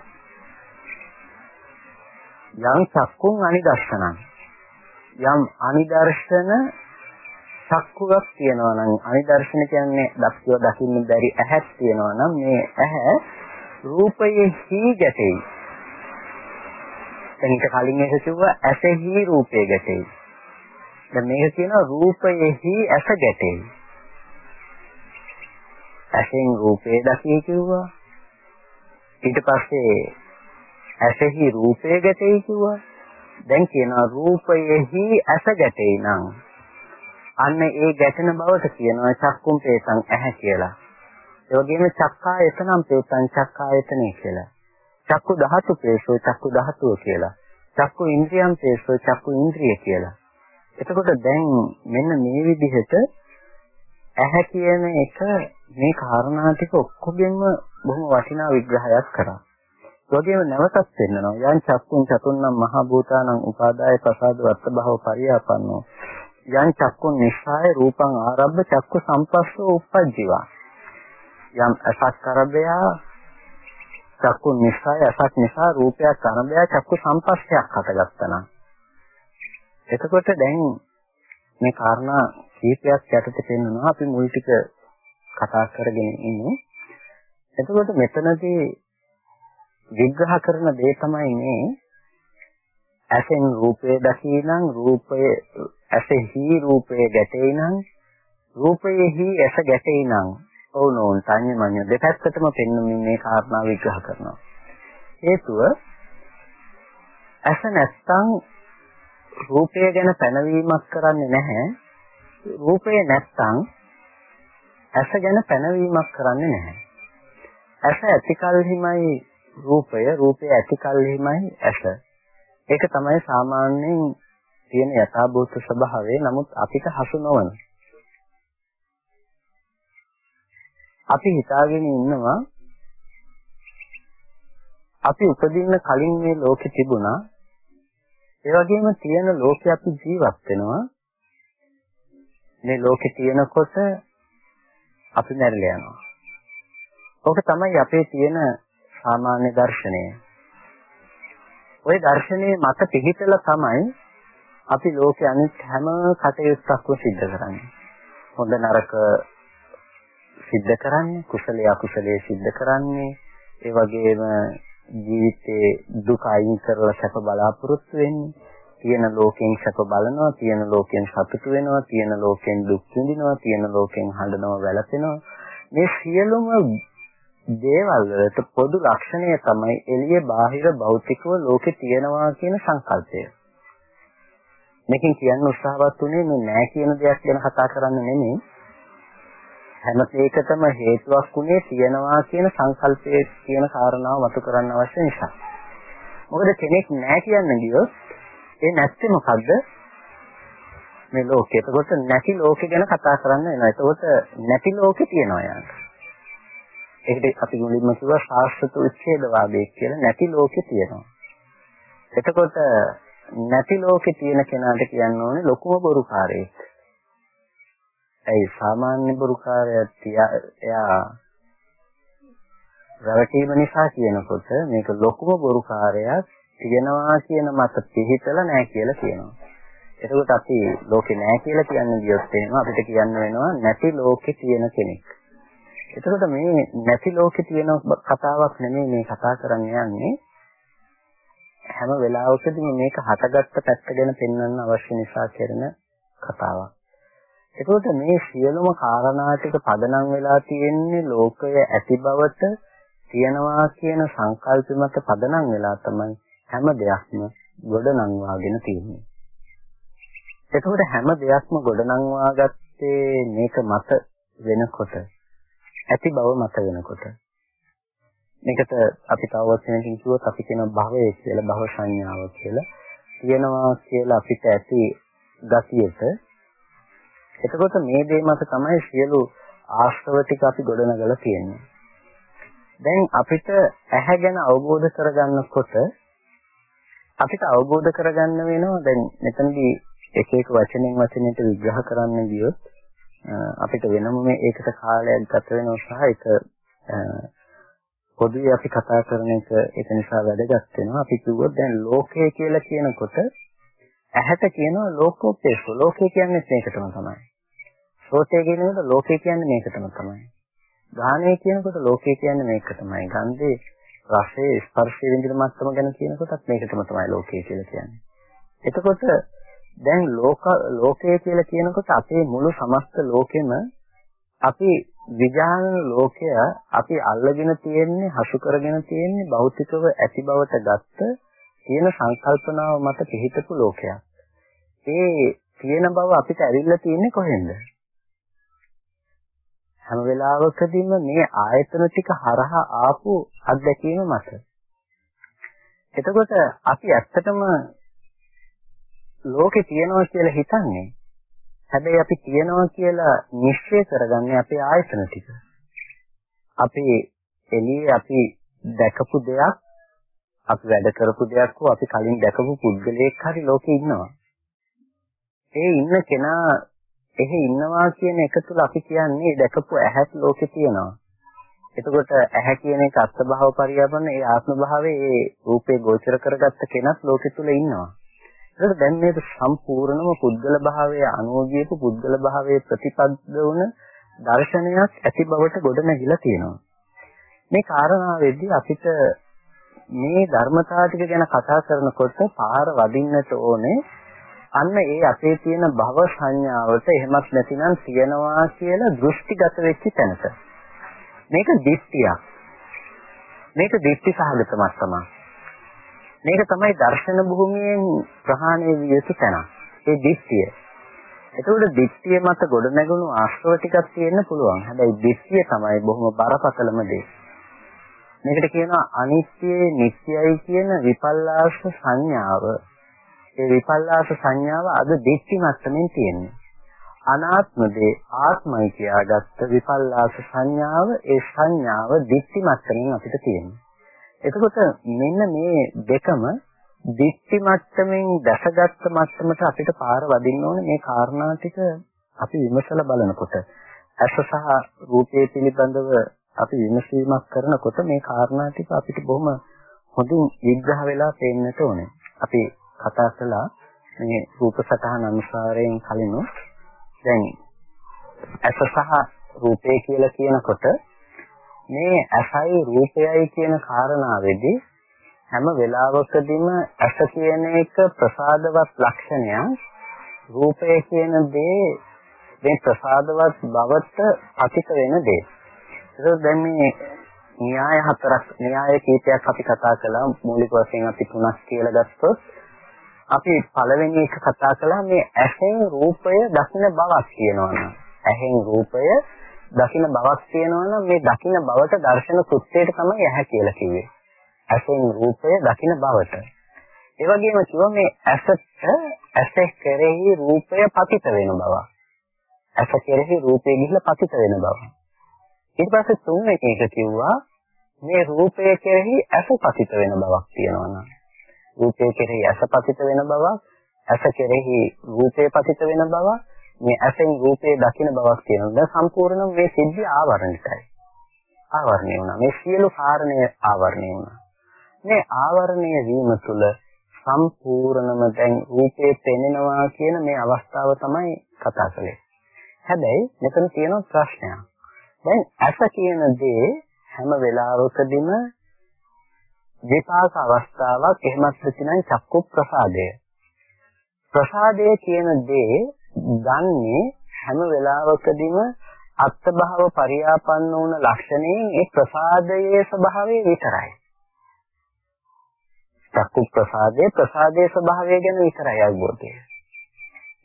S1: යං චක්කුං අනිදස්සනං යම් අනිදර්ශන චක්කුවක් තියෙනවා නම් අනිදර්ශන කියන්නේ දක්ෂව දකින්න බැරි ඇහක් තියෙනවා නම් මේ ඇහැ රූපයෙහි ගැටෙයි. එනික කලින් එක කිව්වා ඇසෙහි රූපය ගැටෙයි. දැන් මේක කියනවා රූපයෙහි ඇස ගැටේ. ඇසෙන් රූපේ දකිය කිව්වා. ඊට පස්සේ ඇසෙහි රූපේ ගැටේ කිව්වා. දැන් කියනවා රූපයෙහි ඇස ගැටේ නම් අන්න ඒ ගැටෙන බවට කියනවා චක්කුම් පේසං ඇහැ කියලා. ඒ වගේම චක්කායතනම් පේසං චක්කායතනෙ කියලා. චක්කු ධාතු පේසෝ චක්කු ධාතුව කියලා. චක්කු ඉන්ද්‍රියම් පේසෝ චක්කු ඉන්ද්‍රිය කියලා. එතකොට දැන් මෙන්න මේ විදිහට ඇහැ කියන එක මේ කාරණා ටික ඔක්කොගෙම බොහොම වටිනා විග්‍රහයක් කරා. ඒ වගේම නැවතත් පෙන්නනවා. යං චක්කුං චතුන්නම් මහ භූතානං උපාදාය ප්‍රසාද වත්ත භව පරියාපන්නෝ. යං චක්කුං නිස්සාය රූපං ආරබ්බ චක්කු සම්පස්සෝ උප්පජ්ජිවා යම් අසක් කරබයා චක්කුං නිස්සාය අසක් නිසා රූපයක් අරබයා චක්කු සම්පස්සයක් හටගත්තා එතකොට දැන් මේ කාරණා කීපයක් යටතේ පෙන්වනවා අපි මුල් ටික කතා කරගෙන ඉන්නේ. එතකොට මෙතනදී විග්‍රහ කරන දේ තමයි මේ ඇසෙන් රූපය දකිනං රූපය ඇසෙහි රූපය ගැටේනං රූපයෙහි ඇස ගැටේනං ඕනෝන් සංයමඤ්ඤ දෙපැත්තටම පෙන්වමින් මේ කාරණා විග්‍රහ කරනවා. හේතුව ඇස නැත්තම් රූපය ගැන පැනවීමක් කරන්නේ නැහැ. රූපය නැත්තම් ඇස ගැන පැනවීමක් කරන්නේ නැහැ. ඇස ඇති කල්හිමයි රූපය, රූපය ඇති කල්හිමයි ඇස. ඒක තමයි සාමාන්‍යයෙන් තියෙන යථාභූත ස්වභාවය. නමුත් අපිට හසු නොවන. අපි හිතාගෙන ඉන්නවා අපි උපදින්න කලින් මේ ලෝකෙ තිබුණා ඒ වගේම තියෙන ලෝකේ අපි ජීවත් වෙනවා. මේ ලෝකේ තියෙනකොට අපි මැරිලා යනවා. ඕක තමයි අපේ තියෙන සාමාන්‍ය දර්ශනය. ওই දර්ශනයේ මත පිහිටලා තමයි අපි ලෝකේ අනිත් හැම කටයුත්තක්ම සිද්ධ කරන්නේ. හොඳ නරක සිද්ධ කරන්නේ, කුසලයේ අකුසලයේ සිද්ධ කරන්නේ, ඒ වගේම ජීවිතේ දුක අයින් කරලා සැප බලාපොරොත්තු වෙන්නේ. තියෙන ලෝකෙන් සැප බලනවා, තියෙන ලෝකෙන් සතුටු වෙනවා, තියෙන ලෝකෙන් දුක් විඳිනවා, තියෙන ලෝකෙන් හඬනවා, වැළපෙනවා. මේ සියලුම දේවල් වලට පොදු ලක්ෂණය තමයි එළිය බාහිර භෞතිකව ලෝකේ තියෙනවා කියන සංකල්පය. මේකෙන් කියන්න උත්සාහවත් උනේ මේ නෑ කියන දෙයක් ගැන කතා කරන්න නෙමෙයි. හැම දෙයකටම හේතුවක් උනේ තියනවා කියන සංකල්පයේ කියන කාරණාව මතු කරන්න අවශ්‍ය නිසා. මොකද කෙනෙක් නෑ කියන්න ගියොත් ඒ නැත්තේ මොකද්ද? මේ ලෝකේ. එතකොට නැති ලෝකේ ගැන කතා කරන්න වෙනවා. එතකොට නැති ලෝකේ තියෙනවා යන්න. ඒකට අපි මුලින්ම කිව්වා ශාස්ත්‍ර උච්ඡේදවාදය කියලා නැති ලෝකේ තියෙනවා. එතකොට නැති ලෝකේ තියෙන කෙනාට කියන්න ඕනේ ලොකුම බොරුකාරයෙක්. ඒ සාමාන්‍ය බොරුකාරයා එයා රැවටීම නිසා කියනකොට මේක ලොකුම බොරුකාරයා තියනවා කියන මත පිළිහිතලා නැහැ කියලා කියනවා. එතකොට අපි ලෝකේ නැහැ කියලා කියන්නේ ගියොත් එහෙම අපිට කියන්න වෙනවා නැති ලෝකේ තියෙන කෙනෙක්. එතකොට මේ නැති ලෝකේ තියෙන කතාවක් නෙමෙයි මේ කතා කරන්න යන්නේ. හැම වෙලාවකදීම මේක හටගත්ත පැත්ත ගැන පෙන්වන්න අවශ්‍ය නිසා කරන කතාවක්. එතකොට මේ සියලුම කාරණා ටික පදනම් වෙලා තියෙන්නේ ලෝකය ඇති බවට තියනවා කියන සංකල්ප මත පදනම් වෙලා තමයි හැම දෙයක්ම ගොඩනංවාගෙන තියෙන්නේ. එතකොට හැම දෙයක්ම ගොඩනංවා ගත්තේ මේක මත වෙනකොට ඇති බව මත වෙනකොට. මේකට අපි තව වචනකින් කිව්වොත් අපි කියන භවය කියලා භව සංඥාව කියලා කියනවා කියලා අපිට ඇති ගතියට. එතකොට මේ දේ මත තමයි සියලු ආශ්‍රව ටික අපි ගොඩනගලා තියෙන්නේ. දැන් අපිට ඇහැ ගැන අවබෝධ කරගන්නකොට අපිට අවබෝධ කරගන්න වෙනවා. දැන් මෙතනදී එක එක වචනෙන් වචනෙට විග්‍රහ කරන්න ගියොත් අපිට වෙනම මේ ඒකට කාලයක් ගත වෙනවා සහ ඒක පොදුවේ අපි කතා කරන එක ඒක නිසා වැදගත් වෙනවා. අපි කිව්වොත් දැන් ලෝකය කියලා කියනකොට ඇහැට කියනවා ලෝකෝපේස ලෝකය කියන්නේ මේකටම තමයි. සෝතේ කියනකොට ලෝකය කියන්නේ මේකටම තමයි. ගාහණය කියනකොට ලෝකය කියන්නේ මේක තමයි ගන්ධේ රසයේ ස්පර්ශයේ විඳින මට්ටම ගැන කියනකොටත් මේකටම තමයි ලෝකය කියලා කියන්නේ. එතකොට දැන් ලෝක ලෝකය කියලා කියනකොට අපේ මුළු සමස්ත ලෝකෙම අපි විඥාන ලෝකය අපි අල්ලගෙන තියෙන්නේ හසු කරගෙන තියෙන්නේ භෞතිකව ඇති බවට ගත්ත තියෙන සංකල්පනාව මත පිහිටපු ලෝකයක්. ඒ තියෙන බව අපිට ඇවිල්ලා තියෙන්නේ කොහෙන්ද? හැම වෙලාවකදීම මේ ආයතන ටික හරහා ආපු අත්දැකීම මත. එතකොට අපි ඇත්තටම ලෝකේ තියනවා කියලා හිතන්නේ. හැබැයි අපි තියනවා කියලා නිශ්චය කරගන්නේ අපේ ආයතන ටික. අපි එළියේ අපි දැකපු දෙයක් අපි වැඩ කරපු දෙයක් හෝ අපි කලින් දැකපු පුද්ගලයෙක් හරි ලෝකේ ඉන්නවා. ඒ ඉන්න කෙනා එහි ඉන්නවා කියන එක තුල අපි කියන්නේ දැකපු ඇහත් ලෝකේ තියෙනවා. එතකොට ඇහැ කියන එක අත්භව පරියාපන්න ඒ ආත්ම භාවයේ ඒ රූපේ ගෝචර කරගත්ත කෙනත් ලෝකෙ තුල ඉන්නවා. ඒකට දැන් මේක සම්පූර්ණම පුද්ගල භාවයේ අනුෝගියපු පුද්ගල භාවයේ ප්‍රතිපද වුණ දර්ශනයක් ඇති බවට ගොඩ නැගිලා තියෙනවා. මේ කාරණාවෙදී අපිට මේ ධර්මතාව ටික ගැන කතා කරනකොට පාර වදින්නට ඕනේ අන්න ඒ අපේ තියෙන භව සංඥාවට එහෙමත් නැතිනම් තියනවා කියලා දෘෂ්ටිගත වෙච්ච තැනක. මේක දිට්ඨියක්. මේක දිට්ඨි සහගත මට්ටමක්. මේක තමයි දර්ශන භූමියෙන් ප්‍රහාණය විය යුතු තැන. ඒ දිට්ඨිය. එතකොට දිට්ඨිය මත ගොඩ නැගුණු ආශ්‍රව ටිකක් තියෙන්න පුළුවන්. හැබැයි දිට්ඨිය තමයි බොහොම බරපතලම දේ. මේකට කියනවා අනිත්‍යයි නිට්ටයයි කියන විපල්ලාස සංඥාව ඒ විපල්ලාස සංඥාව අද දිට්ඨි මට්ටමින් තියෙන්නේ. අනාත්ම දේ ආත්මයි කියාගත්ත විපල්ලාස සංඥාව ඒ සංඥාව දිට්ඨි මට්ටමින් අපිට තියෙනවා. එතකොට මෙන්න මේ දෙකම දිට්ඨි මට්ටමින් දැසගත්ත මට්ටමට අපිට පාර වදින්න ඕනේ මේ කාරණා ටික අපි විමසලා බලනකොට. ඇස සහ රූපයේ පිළිබඳව අපි විමසීමක් කරනකොට මේ කාරණා ටික අපිට බොහොම හොඳින් විග්‍රහ වෙලා පේන්නට ඕනේ. අපි කතා කළා මේ රූප සටහන අනුසාරයෙන් කලින් දැන් ඇස සහ රූපය කියලා කියනකොට මේ ඇසයි රූපයයි කියන කාරණාවේදී හැම වෙලාවකදීම ඇස කියන එක ප්‍රසාදවත් ලක්ෂණයක්. රූපය කියන දේ මේ ප්‍රසාදවත් බවට අතික වෙන දේ. ඒක දැන් මේ න්‍යාය හතරක් න්‍යාය කීපයක් අපි කතා කළා. මූලික වශයෙන් අපි තුනක් කියලා ගත්තොත් අපි පළවෙනි එක කතා කළා මේ ඇහෙන් රූපය දකින්න බවක් කියනවනම් ඇහෙන් රූපය දකින්න බවක් කියනවනම් මේ දකින්න බවට දර්ශන කෘත්‍යයට තමයි ඇහැ කියලා කිව්වේ. ඇසෙන් රූපය දකින්න බවට. ඒ වගේම කිව්වා මේ ඇසට ඇස කෙරෙහි රූපය පතිත වෙන බව. ඇස කෙරෙහි රූපය ගිහිල්ලා පතිත වෙන බව. ඊට පස්සේ තුන්වෙනි එක කිව්වා මේ රූපය කෙරෙහි ඇස පතිත වෙන බවක් තියෙනවා නම් රූපය කෙරෙහි ඇස පතිත වෙන බවක් ඇස කෙරෙහි රූපය පතිත වෙන බවක් මේ ඇසෙන් රූපේ දකින බවක් තියෙනවා. දැන් සම්පූර්ණ මේ සිද්ධිය ආවරණයයි. ආවරණය වුණා. මේ සියලු කාරණය ආවරණය වුණා. මේ ආවරණය වීම තුළ සම්පූර්ණම දැන් රූපේ පෙනෙනවා කියන මේ අවස්ථාව තමයි කතා කළේ. හැබැයි මෙතන තියෙන ප්‍රශ්නයක්. දැන් ඇස කියන දේ හැම වෙලාවකදීම විපාක අවස්ථාවක් එහෙමත් නැතිනම් චක්කු ප්‍රසාදය. ප්‍රසාදය කියන දේ දන්නේ හැම වෙලාවකදීම අත්භව පරියාපන්න වුණ ලක්ෂණයෙන් ඒ ප්‍රසාදයේ ස්වභාවය විතරයි. චක්කු ප්‍රසාදයේ ප්‍රසාදයේ ස්වභාවය ගැන විතරයි අවබෝධය.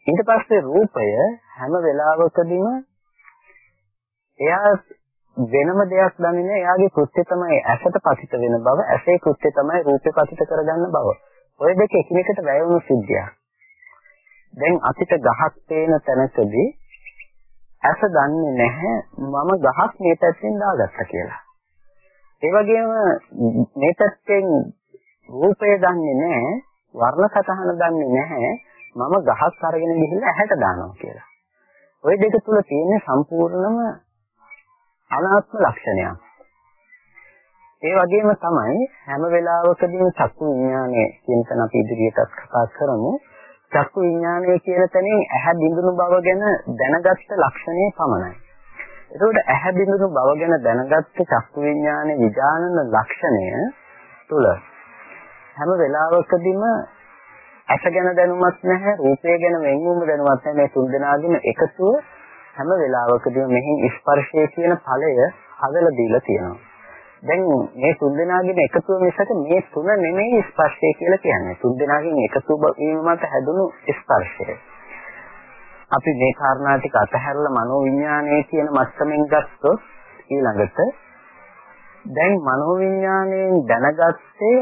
S1: ඊට පස්සේ රූපය හැම වෙලාවකදීම එයා වෙනම දෙයක් දන්නේ නැහැ. එයාගේ කෘත්‍ය තමයි ඇසට පතිත වෙන බව, ඇසේ කෘත්‍ය තමයි රූපේ පතිත කරගන්න බව. ඔය දෙක එකිනෙකට වැය වුණු සිද්ධියක්. දැන් අපිට ගහක් පේන තැනකදී ඇස දන්නේ නැහැ මම ගහක් මේ පැත්තෙන් දාගත්තා කියලා. ඒ වගේම මේ පැත්තෙන් රූපය දන්නේ නැහැ වර්ණ සතහන දන්නේ නැහැ මම ගහක් අරගෙන ගිහිල්ලා ඇහැට දානවා කියලා. ওই දෙක තුල තියෙන සම්පූර්ණම අනාත්ම ලක්ෂණයක්. ඒ වගේම තමයි හැම වෙලාවකදීම චක්කු විඥානය කියන තැන අපි ඉදිරියටත් කතා කරමු. චක්කු විඥානය කියන තැනින් ඇහැ බිඳුණු බව ගැන දැනගත්ත ලක්ෂණය පමණයි. එතකොට ඇහැ බිඳුණු බව ගැන දැනගත්ත චක්කු විඥානයේ විඥානන ලක්ෂණය තුල හැම වෙලාවකදීම ඇස ගැන දැනුමක් නැහැ රූපය ගැන වෙන්වීම දැනුමක් නැහැ මේ තුන් දෙනාගේම එකතුව හැම වෙලාවකදීම මෙහි ස්පර්ශය කියන ඵලය හදලා දීලා තියෙනවා. දැන් මේ තුන් දෙනාගෙන එකතුව මිසක මේ තුන නෙමෙයි ස්පර්ශය කියලා කියන්නේ. තුන් දෙනාගෙන් එකතු වීම මත හැදුණු ස්පර්ශය. අපි මේ කාරණා ටික අතහැරලා මනෝ විඥානය කියන මට්ටමින් ගත්තොත් ඊළඟට දැන් මනෝ විඥාණයෙන් දැනගත්තේ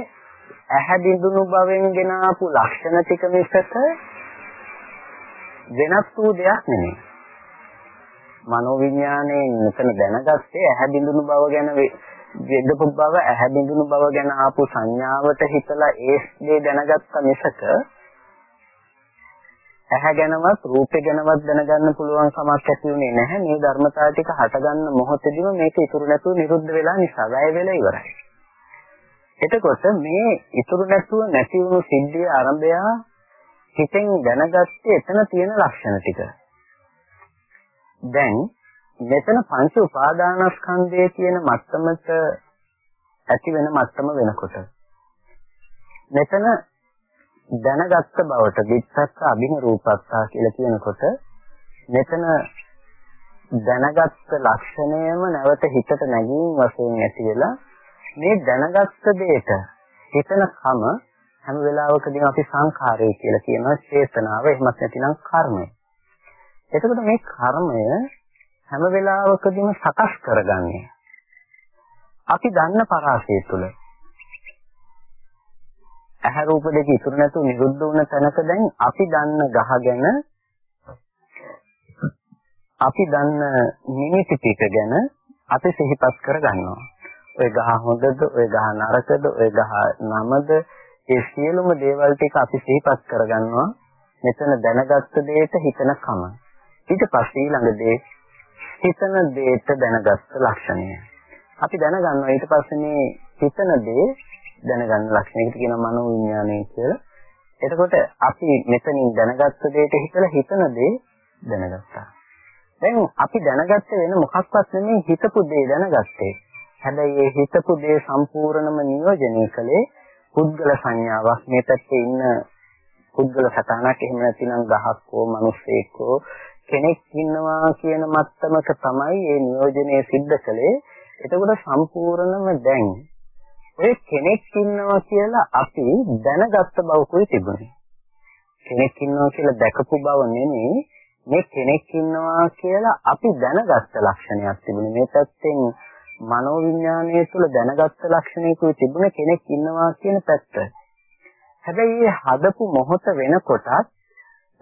S1: ඇහැ බිඳුණු බවෙන් ගෙන ආපු ලක්ෂණ ටික මිසක වෙනස් වූ දෙයක් නෙමෙයි. මනෝ විඥාණයෙන් මෙතන දැනගත්තේ ඇහැ බිඳුණු බව ගැන වෙදපු බව ඇහැ බිඳුණු බව ගැන ආපු සංඥාවට හිතලා ඒ දේ දැනගත්ත මිසක ඇහැ ගැනවත් රූපේ ගැනවත් දැනගන්න පුළුවන් කමක් ඇති වුණේ නැහැ. මේ ධර්මතාව ටික හටගන්න මොහොතේදීම මේක ඉතුරු නැතුව නිරුද්ධ වෙලා නිසා. වැය වෙලා ඉවරයි. එතකොට මේ ඉතුරු නැතුව නැති වුණු සිද්ධිය ආරම්භය හිතෙන් දැනගත්තේ එතන තියෙන ලක්ෂණ ටික. දැන් මෙතන පංච උපාදානස්කන්ධය කියන මට්ටමට ඇති වෙන මට්ටම වෙනකොට මෙතන දැනගත්ත බවට දිත්තස්ස අභින රූපස්සා කියලා කියනකොට මෙතන දැනගත්ත ලක්ෂණයම නැවත හිතට නැගීම් වශයෙන් ඇති වෙලා මේ දැනගත්ත දෙයට හිතන කම හැම වෙලාවකදීම අපි සංඛාරය කියලා කියනවා චේතනාව එහෙමත් නැතිනම් කර්මය. එතකොට මේ කර්මය හැම වෙලාවකදීම සකස් කරගන්නේ. අපි දන්න පරාසය තුල ඇහැ රූප දෙක ඉතුරු නැතුව නිරුද්ධ වුණ තැනක දැන් අපි දන්න ගහ ගැන අපි දන්න නිමිති ටික ගැන අපි සිහිපත් කරගන්නවා. ඔය ගහ හොඳද, ඔය ගහ නරකද, ඔය ගහ නමද, ඒ සියලුම දේවල් ටික අපි සිහිපත් කරගන්නවා. මෙතන දැනගත්ත දෙයට හිතන කම. ඊට පස්සේ ඊළඟ දේ හිතන දේට දැනගත්ත ලක්ෂණය. අපි දැනගන්නවා ඊට පස්සේ මේ හිතන දේ දැනගන්න ලක්ෂණයකට කියනවා මනෝ විඥානය කියලා. එතකොට අපි මෙතනින් දැනගත්ත දෙයට හිතලා හිතන දේ දැනගත්තා. දැන් අපි දැනගත්තේ වෙන මොකක්වත් නෙමෙයි හිතපු දේ දැනගත්තේ. හැබැයි ඒ හිතපු දේ සම්පූර්ණම නියෝජනය කළේ පුද්ගල සංඥාවක් මේ පැත්තේ ඉන්න පුද්ගල සටහනක් එහෙම නැතිනම් ගහක් හෝ මිනිස්සෙක් හෝ කෙනෙක් ඉන්නවා කියන මත්තමක තමයි මේ නියෝජනය සිද්ධ කළේ. එතකොට සම්පූර්ණම දැන් ඔය කෙනෙක් ඉන්නවා කියලා අපි දැනගත්ත බවකුයි තිබුණේ. කෙනෙක් ඉන්නවා කියලා දැකපු බව නෙමෙයි මේ කෙනෙක් ඉන්නවා කියලා අපි දැනගත්ත ලක්ෂණයක් තිබුණේ. මේ පැත්තෙන් මනෝවිඤ්ඤාණය තුළ දැනගත්ත ලක්ෂණයකුයි තිබුණේ කෙනෙක් ඉන්නවා කියන පැත්ත. හැබැයි මේ හදපු මොහොත වෙනකොටත්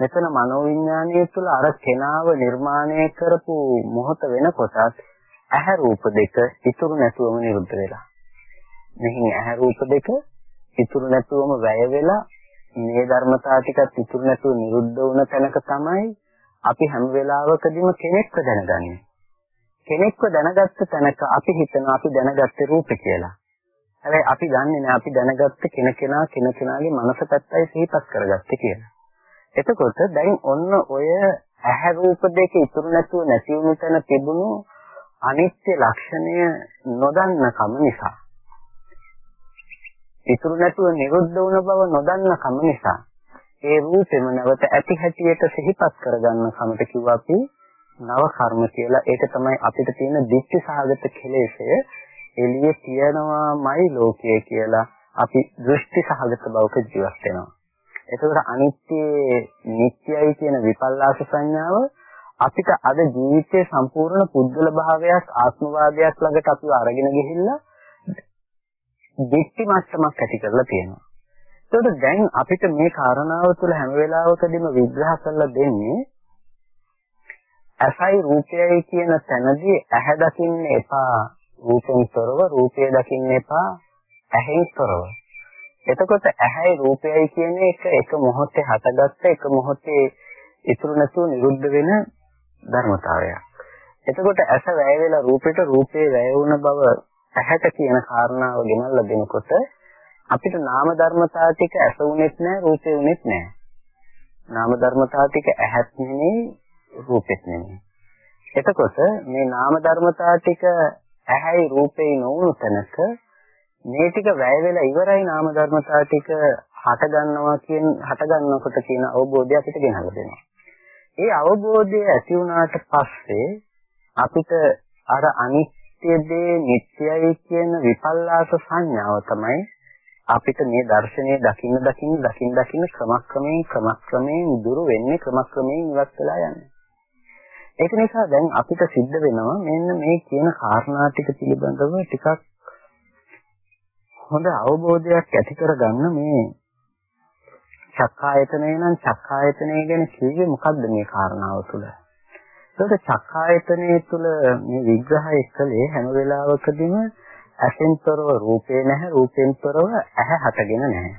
S1: මෙතන මනෝවිඤ්ඤාණය තුළ අර කෙනාව නිර්මාණය කරපු මොහොත වෙනකොටත් ඇහැ රූප දෙක ඉතුරු නැතුවම නිරුද්ධ වෙලා. මෙහි ඇහැ රූප දෙක ඉතුරු නැතුවම වැය වෙලා මේ ධර්මතාව ටිකත් ඉතුරු නැතුව නිරුද්ධ වුණ තැනක තමයි අපි හැම වෙලාවකදීම කෙනෙක්ව දැනගන්නේ. කෙනෙක්ව දැනගත්ත තැනක අපි හිතනවා අපි දැනගත්තේ රූපේ කියලා. හැබැයි අපි දන්නේ නැහැ අපි දැනගත්ත කෙනකෙනා කෙනකෙනාගේ මනස පැත්තයි සිහිපත් කරගත්තේ කියලා. එතකොට දැන් ඔන්න ඔය ඇහැ රූප දෙක ඉතුරු නැතුව නැති වුණු තැන තිබුණු අනිත්‍ය ලක්ෂණය නොදන්න කම නිසා ඉතුරු නැතුව නිරුද්ධ වුණ බව නොදන්න කම නිසා ඒ රූපෙම නැවත ඇති හැටියට සිහිපත් කරගන්න කමට කිව්වා අපි නව කර්ම කියලා. ඒක තමයි අපිට තියෙන දික්ටි සහගත කෙලෙසය එළියේ තියනවාමයි ලෝකය කියලා අපි දෘෂ්ටි සහගත බවක ජීවත් වෙනවා. එතකොට අනිත්‍ය නිට්ටයයි කියන විපල්ලාස සංඥාව අපිට අද ජීවිතයේ සම්පූර්ණ පුද්ගල භාවයක් ආත්මවාදයක් ළඟට අපිව අරගෙන ගිහිල්ලා දික්ටි මට්ටමක් ඇති කරලා තියෙනවා. එතකොට දැන් අපිට මේ කාරණාව තුළ හැම වෙලාවකදීම විග්‍රහ කරලා දෙන්නේ ඇසයි රූපයයි කියන තැනදී ඇහැ දකින්න එපා රූපෙන් තොරව රූපය දකින්න එපා ඇහෙන් තොරව. එතකොට ඇහැයි රූපයයි කියන එක එක මොහොතේ හටගත්ත එක මොහොතේ ඉතුරු නැතුව නිරුද්ධ වෙන ධර්මතාවයක්. එතකොට ඇස වැය වෙලා රූපෙට රූපේ වැය වුණ බව ඇහැට කියන කාරණාව ගෙනල්ලා දෙනකොට අපිට නාම ධර්මතා ටික ඇස උනේත් නැහැ රූපේ උනේත් නැහැ. නාම ධර්මතා ටික ඇහත් නෙමෙයි රූපෙත් නෙමෙයි. එතකොට මේ නාම ධර්මතා ටික ඇහැයි රූපේ නොවුණු තැනක මේ ටික වැය වෙලා ඉවරයි නාම ධර්මතා ටික හට ගන්නවා කියන හට ගන්නකොට කියන අවබෝධය අපිට ගෙනල්ලා දෙනවා. ඒ අවබෝධය ඇති වුණාට පස්සේ අපිට අර අනිත්‍ය දේ නිට්ටයයි කියන විපල්ලාස සංඥාව තමයි අපිට මේ දර්ශනය දකින්න දකින්න දකින්න දකින්න ක්‍රමක්‍රමයෙන් ක්‍රමක්‍රමයෙන් දුරු වෙන්නේ ක්‍රමක්‍රමයෙන් ඉවත් වෙලා යන්නේ. ඒක නිසා දැන් අපිට සිද්ධ වෙනවා මෙන්න මේ කියන කාරණා ටික පිළිබඳව ටිකක් හොඳ අවබෝධයක් ඇති කරගන්න මේ චක්කායතනය නම් චක්කායතනය ගැන කිව්වේ මොකද්ද මේ කාරණාව තුළ? ඒකට චක්කායතනය තුළ මේ විග්‍රහය කළේ හැම වෙලාවකදීම ඇසෙන්තරව රූපේ නැහැ රූපෙන්තරව ඇහැ හටගෙන නැහැ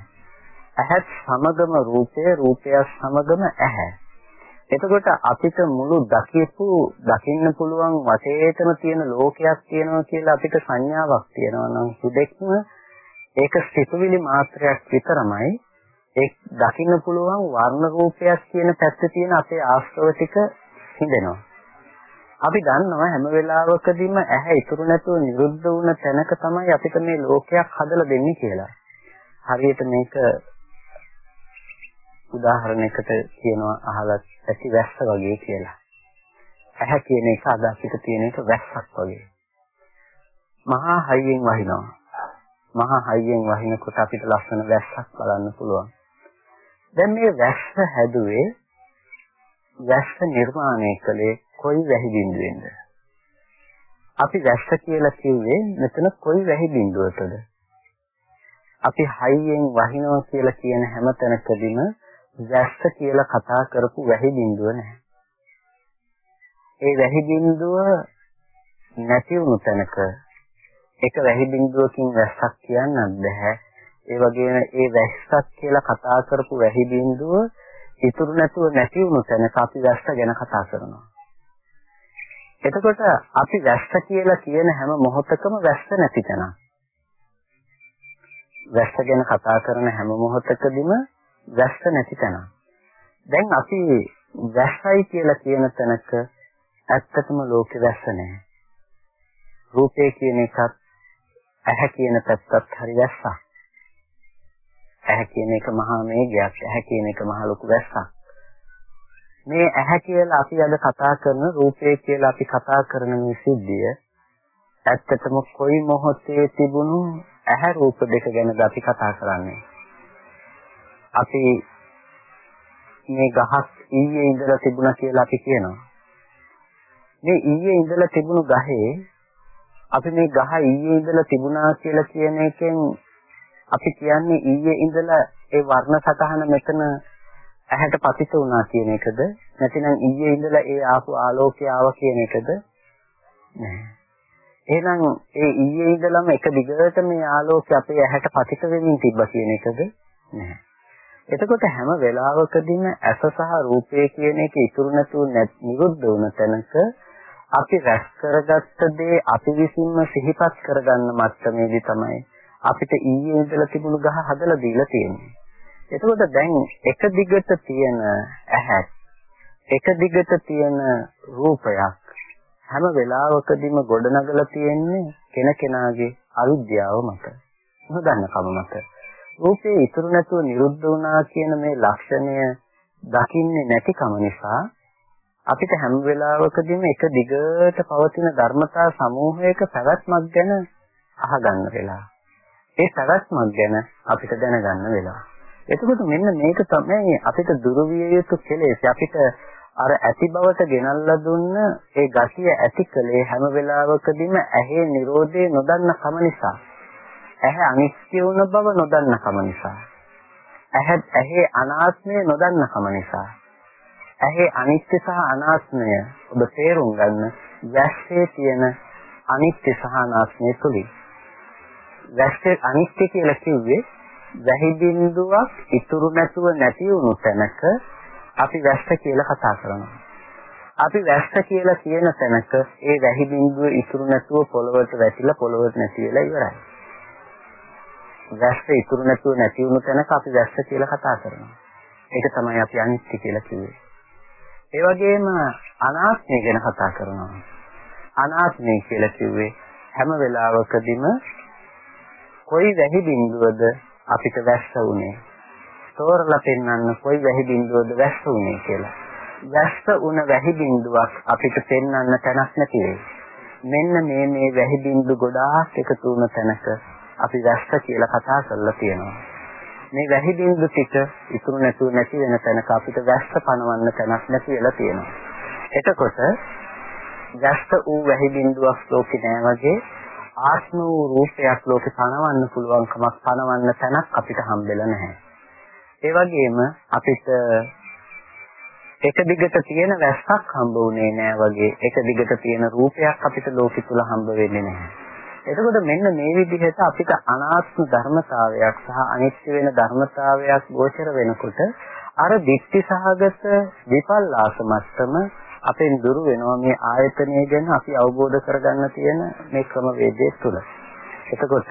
S1: ඇහත් සමගම රූපය රූපය සමගම ඇහැ එතකොට අපිට මුළු දකිපු දකින්න පුළුවන් වශයෙන්ම තියෙන ලෝකයක් තියෙනවා කියලා අපිට සංඥාවක් තියෙනවා නම් සුදෙක්ම ඒක සිතුවිලි මාත්‍රයක් විතරමයි ඒ දකින්න පුළුවන් වර්ණ රූපයක් කියන පැත්තේ තියෙන අපේ ආශ්‍රව ටික හිඳෙනවා අපි දන්නවා හැම වෙලාවකදීම ඇහැ ඉතුරු නැතුව නිරුද්ධ වුණ තැනක තමයි අපිට මේ ලෝකයක් හදලා දෙන්නේ කියලා. හරියට මේක උදාහරණයකට කියනවා අහලා ඇති වැස්ස වගේ කියලා. ඇහැ කියන එක අද අපිට තියෙන එක වැස්සක් වගේ. මහා හයියෙන් වහිනවා. මහා හයියෙන් වහිනකොට අපිට ලස්සන වැස්සක් බලන්න පුළුවන්. දැන් මේ වැස්ස හැදුවේ වැස්ස නිර්මාණය කළේ කොයි වැහි බිඳුවෙන්ද? අපි වැස්ස කියලා කිව්වේ මෙතන කොයි වැහි බිඳුවටද? අපි හයියෙන් වහිනවා කියලා කියන හැම තැනකදීම වැස්ස කියලා කතා කරපු වැහි බිඳුව නැහැ. ඒ වැහි බිඳුව නැති වුණු තැනක එක වැහි බිඳුවකින් වැස්සක් කියන්නත් බෑ. ඒ වගේම ඒ වැස්සක් කියලා කතා කරපු වැහි බිඳුව ඉතුරු නැතුව නැති වුණු තැනක අපි වැස්ස ගැන කතා කරනවා. එතකොට අපි වැස්ස කියලා කියන හැම මොහොතකම වැස්ස නැති තැනක්. වැස්ස ගැන කතා කරන හැම මොහොතකදීම වැස්ස නැති තැනක්. දැන් අපි වැස්සයි කියලා කියන තැනක ඇත්තටම ලෝකේ වැස්ස නැහැ. රූපේ කියන එකත් ඇහැ කියන පැත්තත් හරි වැස්සක්. ඇහැ කියන එක මහා මේඝයක්. ඇහැ කියන එක මහා ලොකු වැස්සක්. මේ ඇහැ කියලා අපි අද කතා කරන රූපය කියලා අපි කතා කරන මේ සිද්ධිය ඇත්තටම කොයි මොහොතේ තිබුණු ඇහැ රූප දෙක ගැනද අපි කතා කරන්නේ. අපි මේ ගහක් ඊයේ ඉඳලා තිබුණා කියලා අපි කියනවා. මේ ඊයේ ඉඳලා තිබුණු ගහේ අපි මේ ගහ ඊයේ ඉඳලා තිබුණා කියලා කියන එකෙන් අපි කියන්නේ ඊයේ ඉඳලා ඒ වර්ණ සතහන මෙතන ඇහැට පතිත වුණා කියන එකද? නැතිනම් ඊයේ ඉඳලා ඒ ආපු ආලෝකය ආව කියන එකද? නැහැ එහෙනම් ඒ ඊයේ ඉඳලම එක දිගට මේ ආලෝකය අපේ ඇහැට පතිත වෙමින් තිබ්බා කියන එකද? නැහැ එතකොට හැම වෙලාවකදීම ඇස සහ රූපය කියන එක ඉතුරු නැතුව නිරුද්ධ වුණ තැනක අපි රැස් කරගත්ත දේ අපි විසින්ම සිහිපත් කරගන්න මට්ටමේදී තමයි අපිට ඊයේ ඉඳලා තිබුණු ගහ හදලා දීලා තියෙන්නේ. එතකොට දැන් එක දිගට තියෙන ඇහක් එක දිගට තියෙන රූපයක් හැම වෙලාවකදීම ගොඩනගලා තියෙන්නේ කෙනකෙනාගේ අවිද්‍යාව මත. නොදන්නකම මත. රූපේ ඉතුරු නැතුව නිරුද්ධ වුණා කියන මේ ලක්ෂණය දකින්නේ නැතිකම නිසා අපිට හැම වෙලාවකදීම එක දිගට පවතින ධර්මතා සමූහයක පැවැත්මක් ගැන අහගන්න වෙලා. ඒ පැවැත්මක් ගැන අපිට දැනගන්න වෙලා. එතකොට මෙන්න මේක තමයි අපිට දුරු විය යුතු කෙලෙස්. අපිට අර ඇති බවට ගෙනල්ලා දුන්න ඒ ගතිය ඇති කලේ හැම වෙලාවකදීම ඇහි Nirodhe නොදන්න කම නිසා. ඇහැ අනිත්‍ය වුණ බව නොදන්න කම නිසා. ඇහැ ඇහි අනාත්මය නොදන්න කම නිසා. ඇහි අනිත්‍ය සහ අනාත්මය ඔබ තේරුම් ගන්න වැස්සේ තියෙන අනිත්‍ය සහ අනාත්මය තුලින් වැස්සේ අනිත්‍ය කියලා කිව්වේ වැහි බිඳුවක් ඉතුරු නැතුව නැති වුණු තැනක අපි වැස්ස කියලා කතා කරනවා. අපි වැස්ස කියලා කියන තැනක ඒ වැහි බිඳුව ඉතුරු නැතුව පොළවට වැටිලා පොළවට නැති වෙලා ඉවරයි. වැස්ස ඉතුරු නැතුව නැති වුණු තැනක අපි වැස්ස කියලා කතා කරනවා. ඒක තමයි අපි අනිත්‍ය කියලා කිව්වේ. ඒ වගේම අනාත්මය ගැන කතා කරනවා. අනාත්මය කියලා කිව්වේ හැම වෙලාවකදීම කොයි වැහි බිඳුවද අපිට වැස්ස උනේ. තෝරලා පෙන්වන්න කොයි වැහි බිඳුවද වැස්ස උනේ කියලා. වැස්ස උන වැහි බිඳුවක් අපිට පෙන්වන්න තැනක් නැති වෙයි. මෙන්න මේ මේ වැහි බිඳු ගොඩාක් එකතු වුණ තැනක අපි වැස්ස කියලා කතා කරලා තියෙනවා. මේ වැහි බිඳු ටික ඉතුරු නැතුව නැති වෙන තැනක අපිට වැස්ස පනවන්න තැනක් නැති වෙලා තියෙනවා. එතකොට වැස්ස ඌ වැහි බිඳුවක් ලෝකේ නෑ වගේ ආත්ම වූ රූපයක් ලෝකේ පනවන්න පුළුවන් කමක් පනවන්න තැනක් අපිට හම්බෙලා නැහැ. ඒ වගේම අපිට එක දිගට තියෙන වැස්සක් හම්බ වුණේ නෑ වගේ එක දිගට තියෙන රූපයක් අපිට ලෝකෙ තුල හම්බ වෙන්නේ නැහැ. එතකොට මෙන්න මේ විදිහට අපිට අනාත්ම ධර්මතාවයක් සහ අනිත්‍ය වෙන ධර්මතාවයක් ගෝචර වෙනකොට අර දික්ටි සහගත විපල්ලාස මට්ටම අපෙන් දුරු වෙනවා මේ ආයතනය ගැන අපි අවබෝධ කරගන්න තියෙන මේ ක්‍රමවේදය තුළ. එතකොට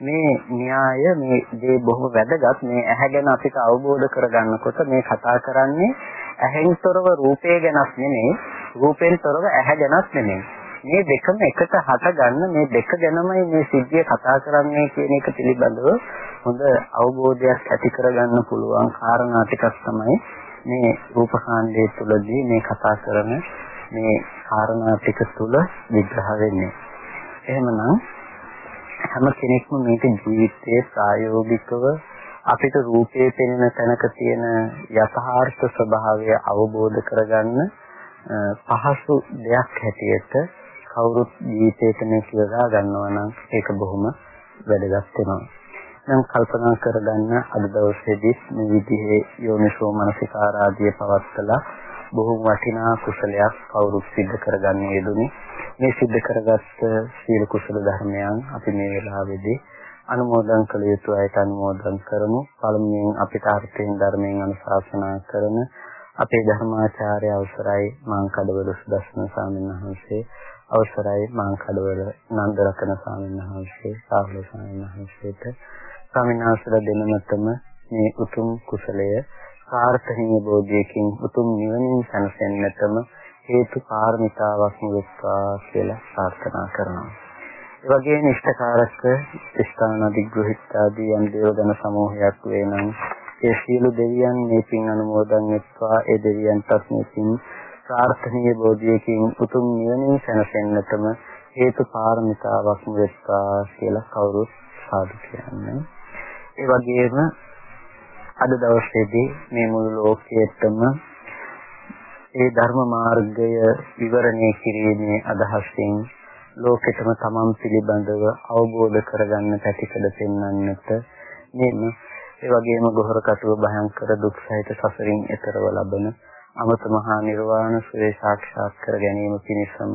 S1: මේ න්‍යාය මේ දේ බොහොම වැදගත්. මේ ඇහැ ගැන අපිට අවබෝධ කරගන්නකොට මේ කතා කරන්නේ ඇහෙන් තොරව රූපය ගැනත් නෙමෙයි. රූපෙන් තොරව ඇහැ ගැනත් නෙමෙයි. මේ දෙකම එකට හටගන්න මේ දෙක ගැනමයි මේ සිද්ධිය කතා කරන්නේ කියන එක පිළිබඳව හොඳ අවබෝධයක් ඇති කරගන්න පුළුවන් කාරණා ටිකක් තමයි මේ රූපකාණ්ඩයේ තුලදී මේ කතා කරන මේ කාරණා ටික තුල විග්‍රහ වෙන්නේ. එහෙමනම් හැම කෙනෙක්ම මේක ජීවිතයේ ප්‍රායෝගිකව අපිට රූපයේ පෙනෙන තැනක තියෙන යථාර්ථ ස්වභාවය අවබෝධ කරගන්න පහසු දෙයක් හැටියට කවුරුත් ජීවිතේට මේ කියලා ගන්නවා නම් ඒක බොහොම වැදගත් වෙනවා. දැන් කල්පනා කරගන්න අද දවසේදී මේ විදිහේ යෝනිසෝ මනසිකාර ආදිය පවත්තලා බොහොම වටිනා කුසලයක් කවුරුත් සිද්ධ කරගන්න යෙදුනේ. මේ සිද්ධ කරගත්ත සීල කුසල ධර්මයන් අපි මේ වෙලාවේදී අනුමෝදන් කළ යුතු අයට අනුමෝදන් කරමු. පළමුවෙන් අපිට අර්ථයෙන් ධර්මයෙන් අනුශාසනා කරන අපේ ධර්මාචාර්ය අවසරයි මාංකඩවල සුදස්න ස්වාමීන් වහන්සේ අවසරයි. මාං කඩවල නන්දරතන ස්වාමීන් වහන්සේ සාහල ස්වාමීන් වහන්සේට. ස්වාමීන් වහන්සේලා දෙනමතම මේ උතුම් කුසලය සාර්ථකීය බෝධියකින් උතුම් නිවනින් සැනසෙන්නටම හේතු කාරණිතාවක් වෙත්වා කියලා ප්‍රාර්ථනා කරනවා. ඒ වගේම ඉෂ්ඨකාරක ස්ථාන අධිග්‍රහිත ආදී යම් දේවදන සමූහයක් වේනම් ඒ සියලු දෙවියන් මේ පින් අනුමෝදන් වෙත්වා. ඒ දෙවියන්ටත් මේ පින් ප්‍රාර්ථනීය බෝධියකින් උතුම් නිවනින් සැනසෙන්නටම හේතු පාරමිතාවක් වෙත්වා කියලා කවුරුත් සාදු කියන්නේ. ඒ වගේම අද දවසේදී මේ මුළු ලෝකයේටම ඒ ධර්ම මාර්ගය විවරණය කිරීමේ අදහසින් ලෝකෙටම තමන් පිළිබඳව අවබෝධ කරගන්න පැතිකඩ පෙන්වන්නට මෙන්න ඒ වගේම ගොහර කටුව භයංකර දුක් සහිත සසරින් එතරව ලබන අමත මහා නිර්වාණ සුවේ සාක්ෂාත් කර ගැනීම පිණිසම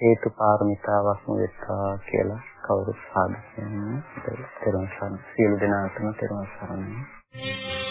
S1: හේතු පාරමිතාවක් වෙත්වා කියලා කවුරුත් සාදු කියන්නේ. ඒක සියලු දෙනාටම තෙරුවන් සරණයි.